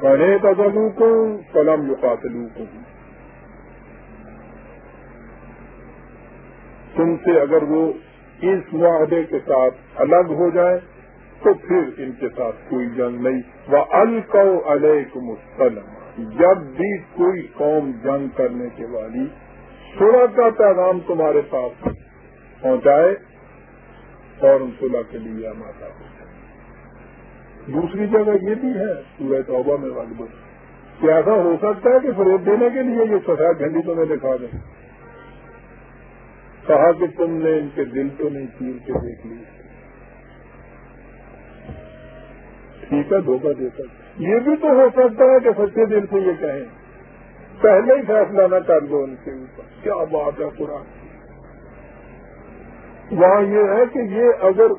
پڑھے تدلو کو قلم یقاتلو کو تم سے اگر وہ اس معاہدے کے ساتھ الگ ہو جائے، تو پھر ان کے ساتھ کوئی جنگ نہیں۔ وہ الکو علیکم السلم۔ جب بھی کوئی قوم جنگ کرنے کے والی سولہ کا پیغام تمہارے پاس پہنچائے اور ان صلح کے لیے آمادہ ہو دوسری جگہ یہ بھی ہے، سورہ توبہ میں والی کیا ایسا ہو سکتا ہے کہ فروغ دینے کے لیے یہ سفید جھنڈی تمہیں دکھا دیں کہا کہ تم نے ان کے دل تو نہیں چیر کے دیکھ لی ٹھیک ہے، دھوکہ دے سکتا۔ یہ بھی تو ہو سکتا ہے کہ سچے دل سے یہ کہیں۔ پہلے ہی فیصلہ نہ کر دو ان کے اوپر۔ کیا بات ہے قرآن وہاں یہ ہے کہ یہ اگر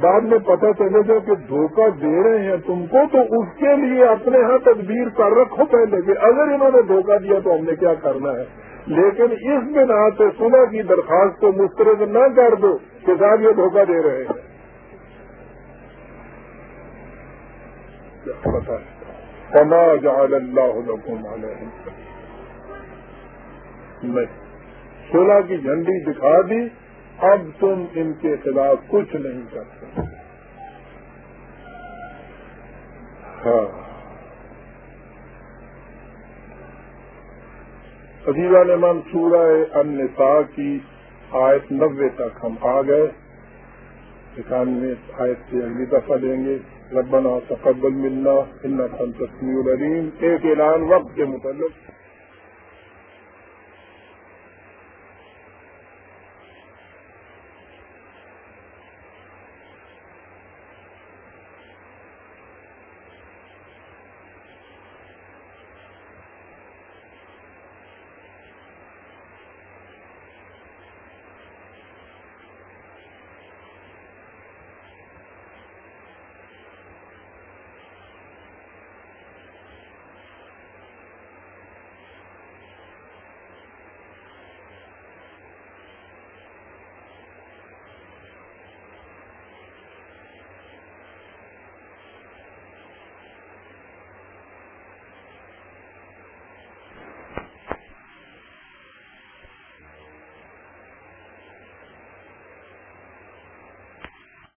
بعد میں پتہ چلے گا کہ دھوکہ دے رہے ہیں تم کو، تو اس کے لیے اپنے ہاں تدبیر کر رکھو پہلے کہ اگر انہوں نے دھوکہ دیا تو ہم نے کیا کرنا ہے۔ لیکن اس بنا سے صبح کی درخواست کو مسترد نہ کر دو کہ صاحب یہ دھوکہ دے رہے ہیں۔ پنا جعل اللہ علیہ میں سولہ کی جھنڈی دکھا دی، اب تم ان کے خلاف کچھ نہیں کر سکتے۔ ہاں۔ عزیزہ نمان سورہ النساء کی آیت نبے تک ہم آ گئے۔ اکانوے آیت سے اگلی دفعہ دیں گے۔ ربنا تقبل ملنا ان تصویر العلیم۔ ایک اعلان وقت کے متعلق۔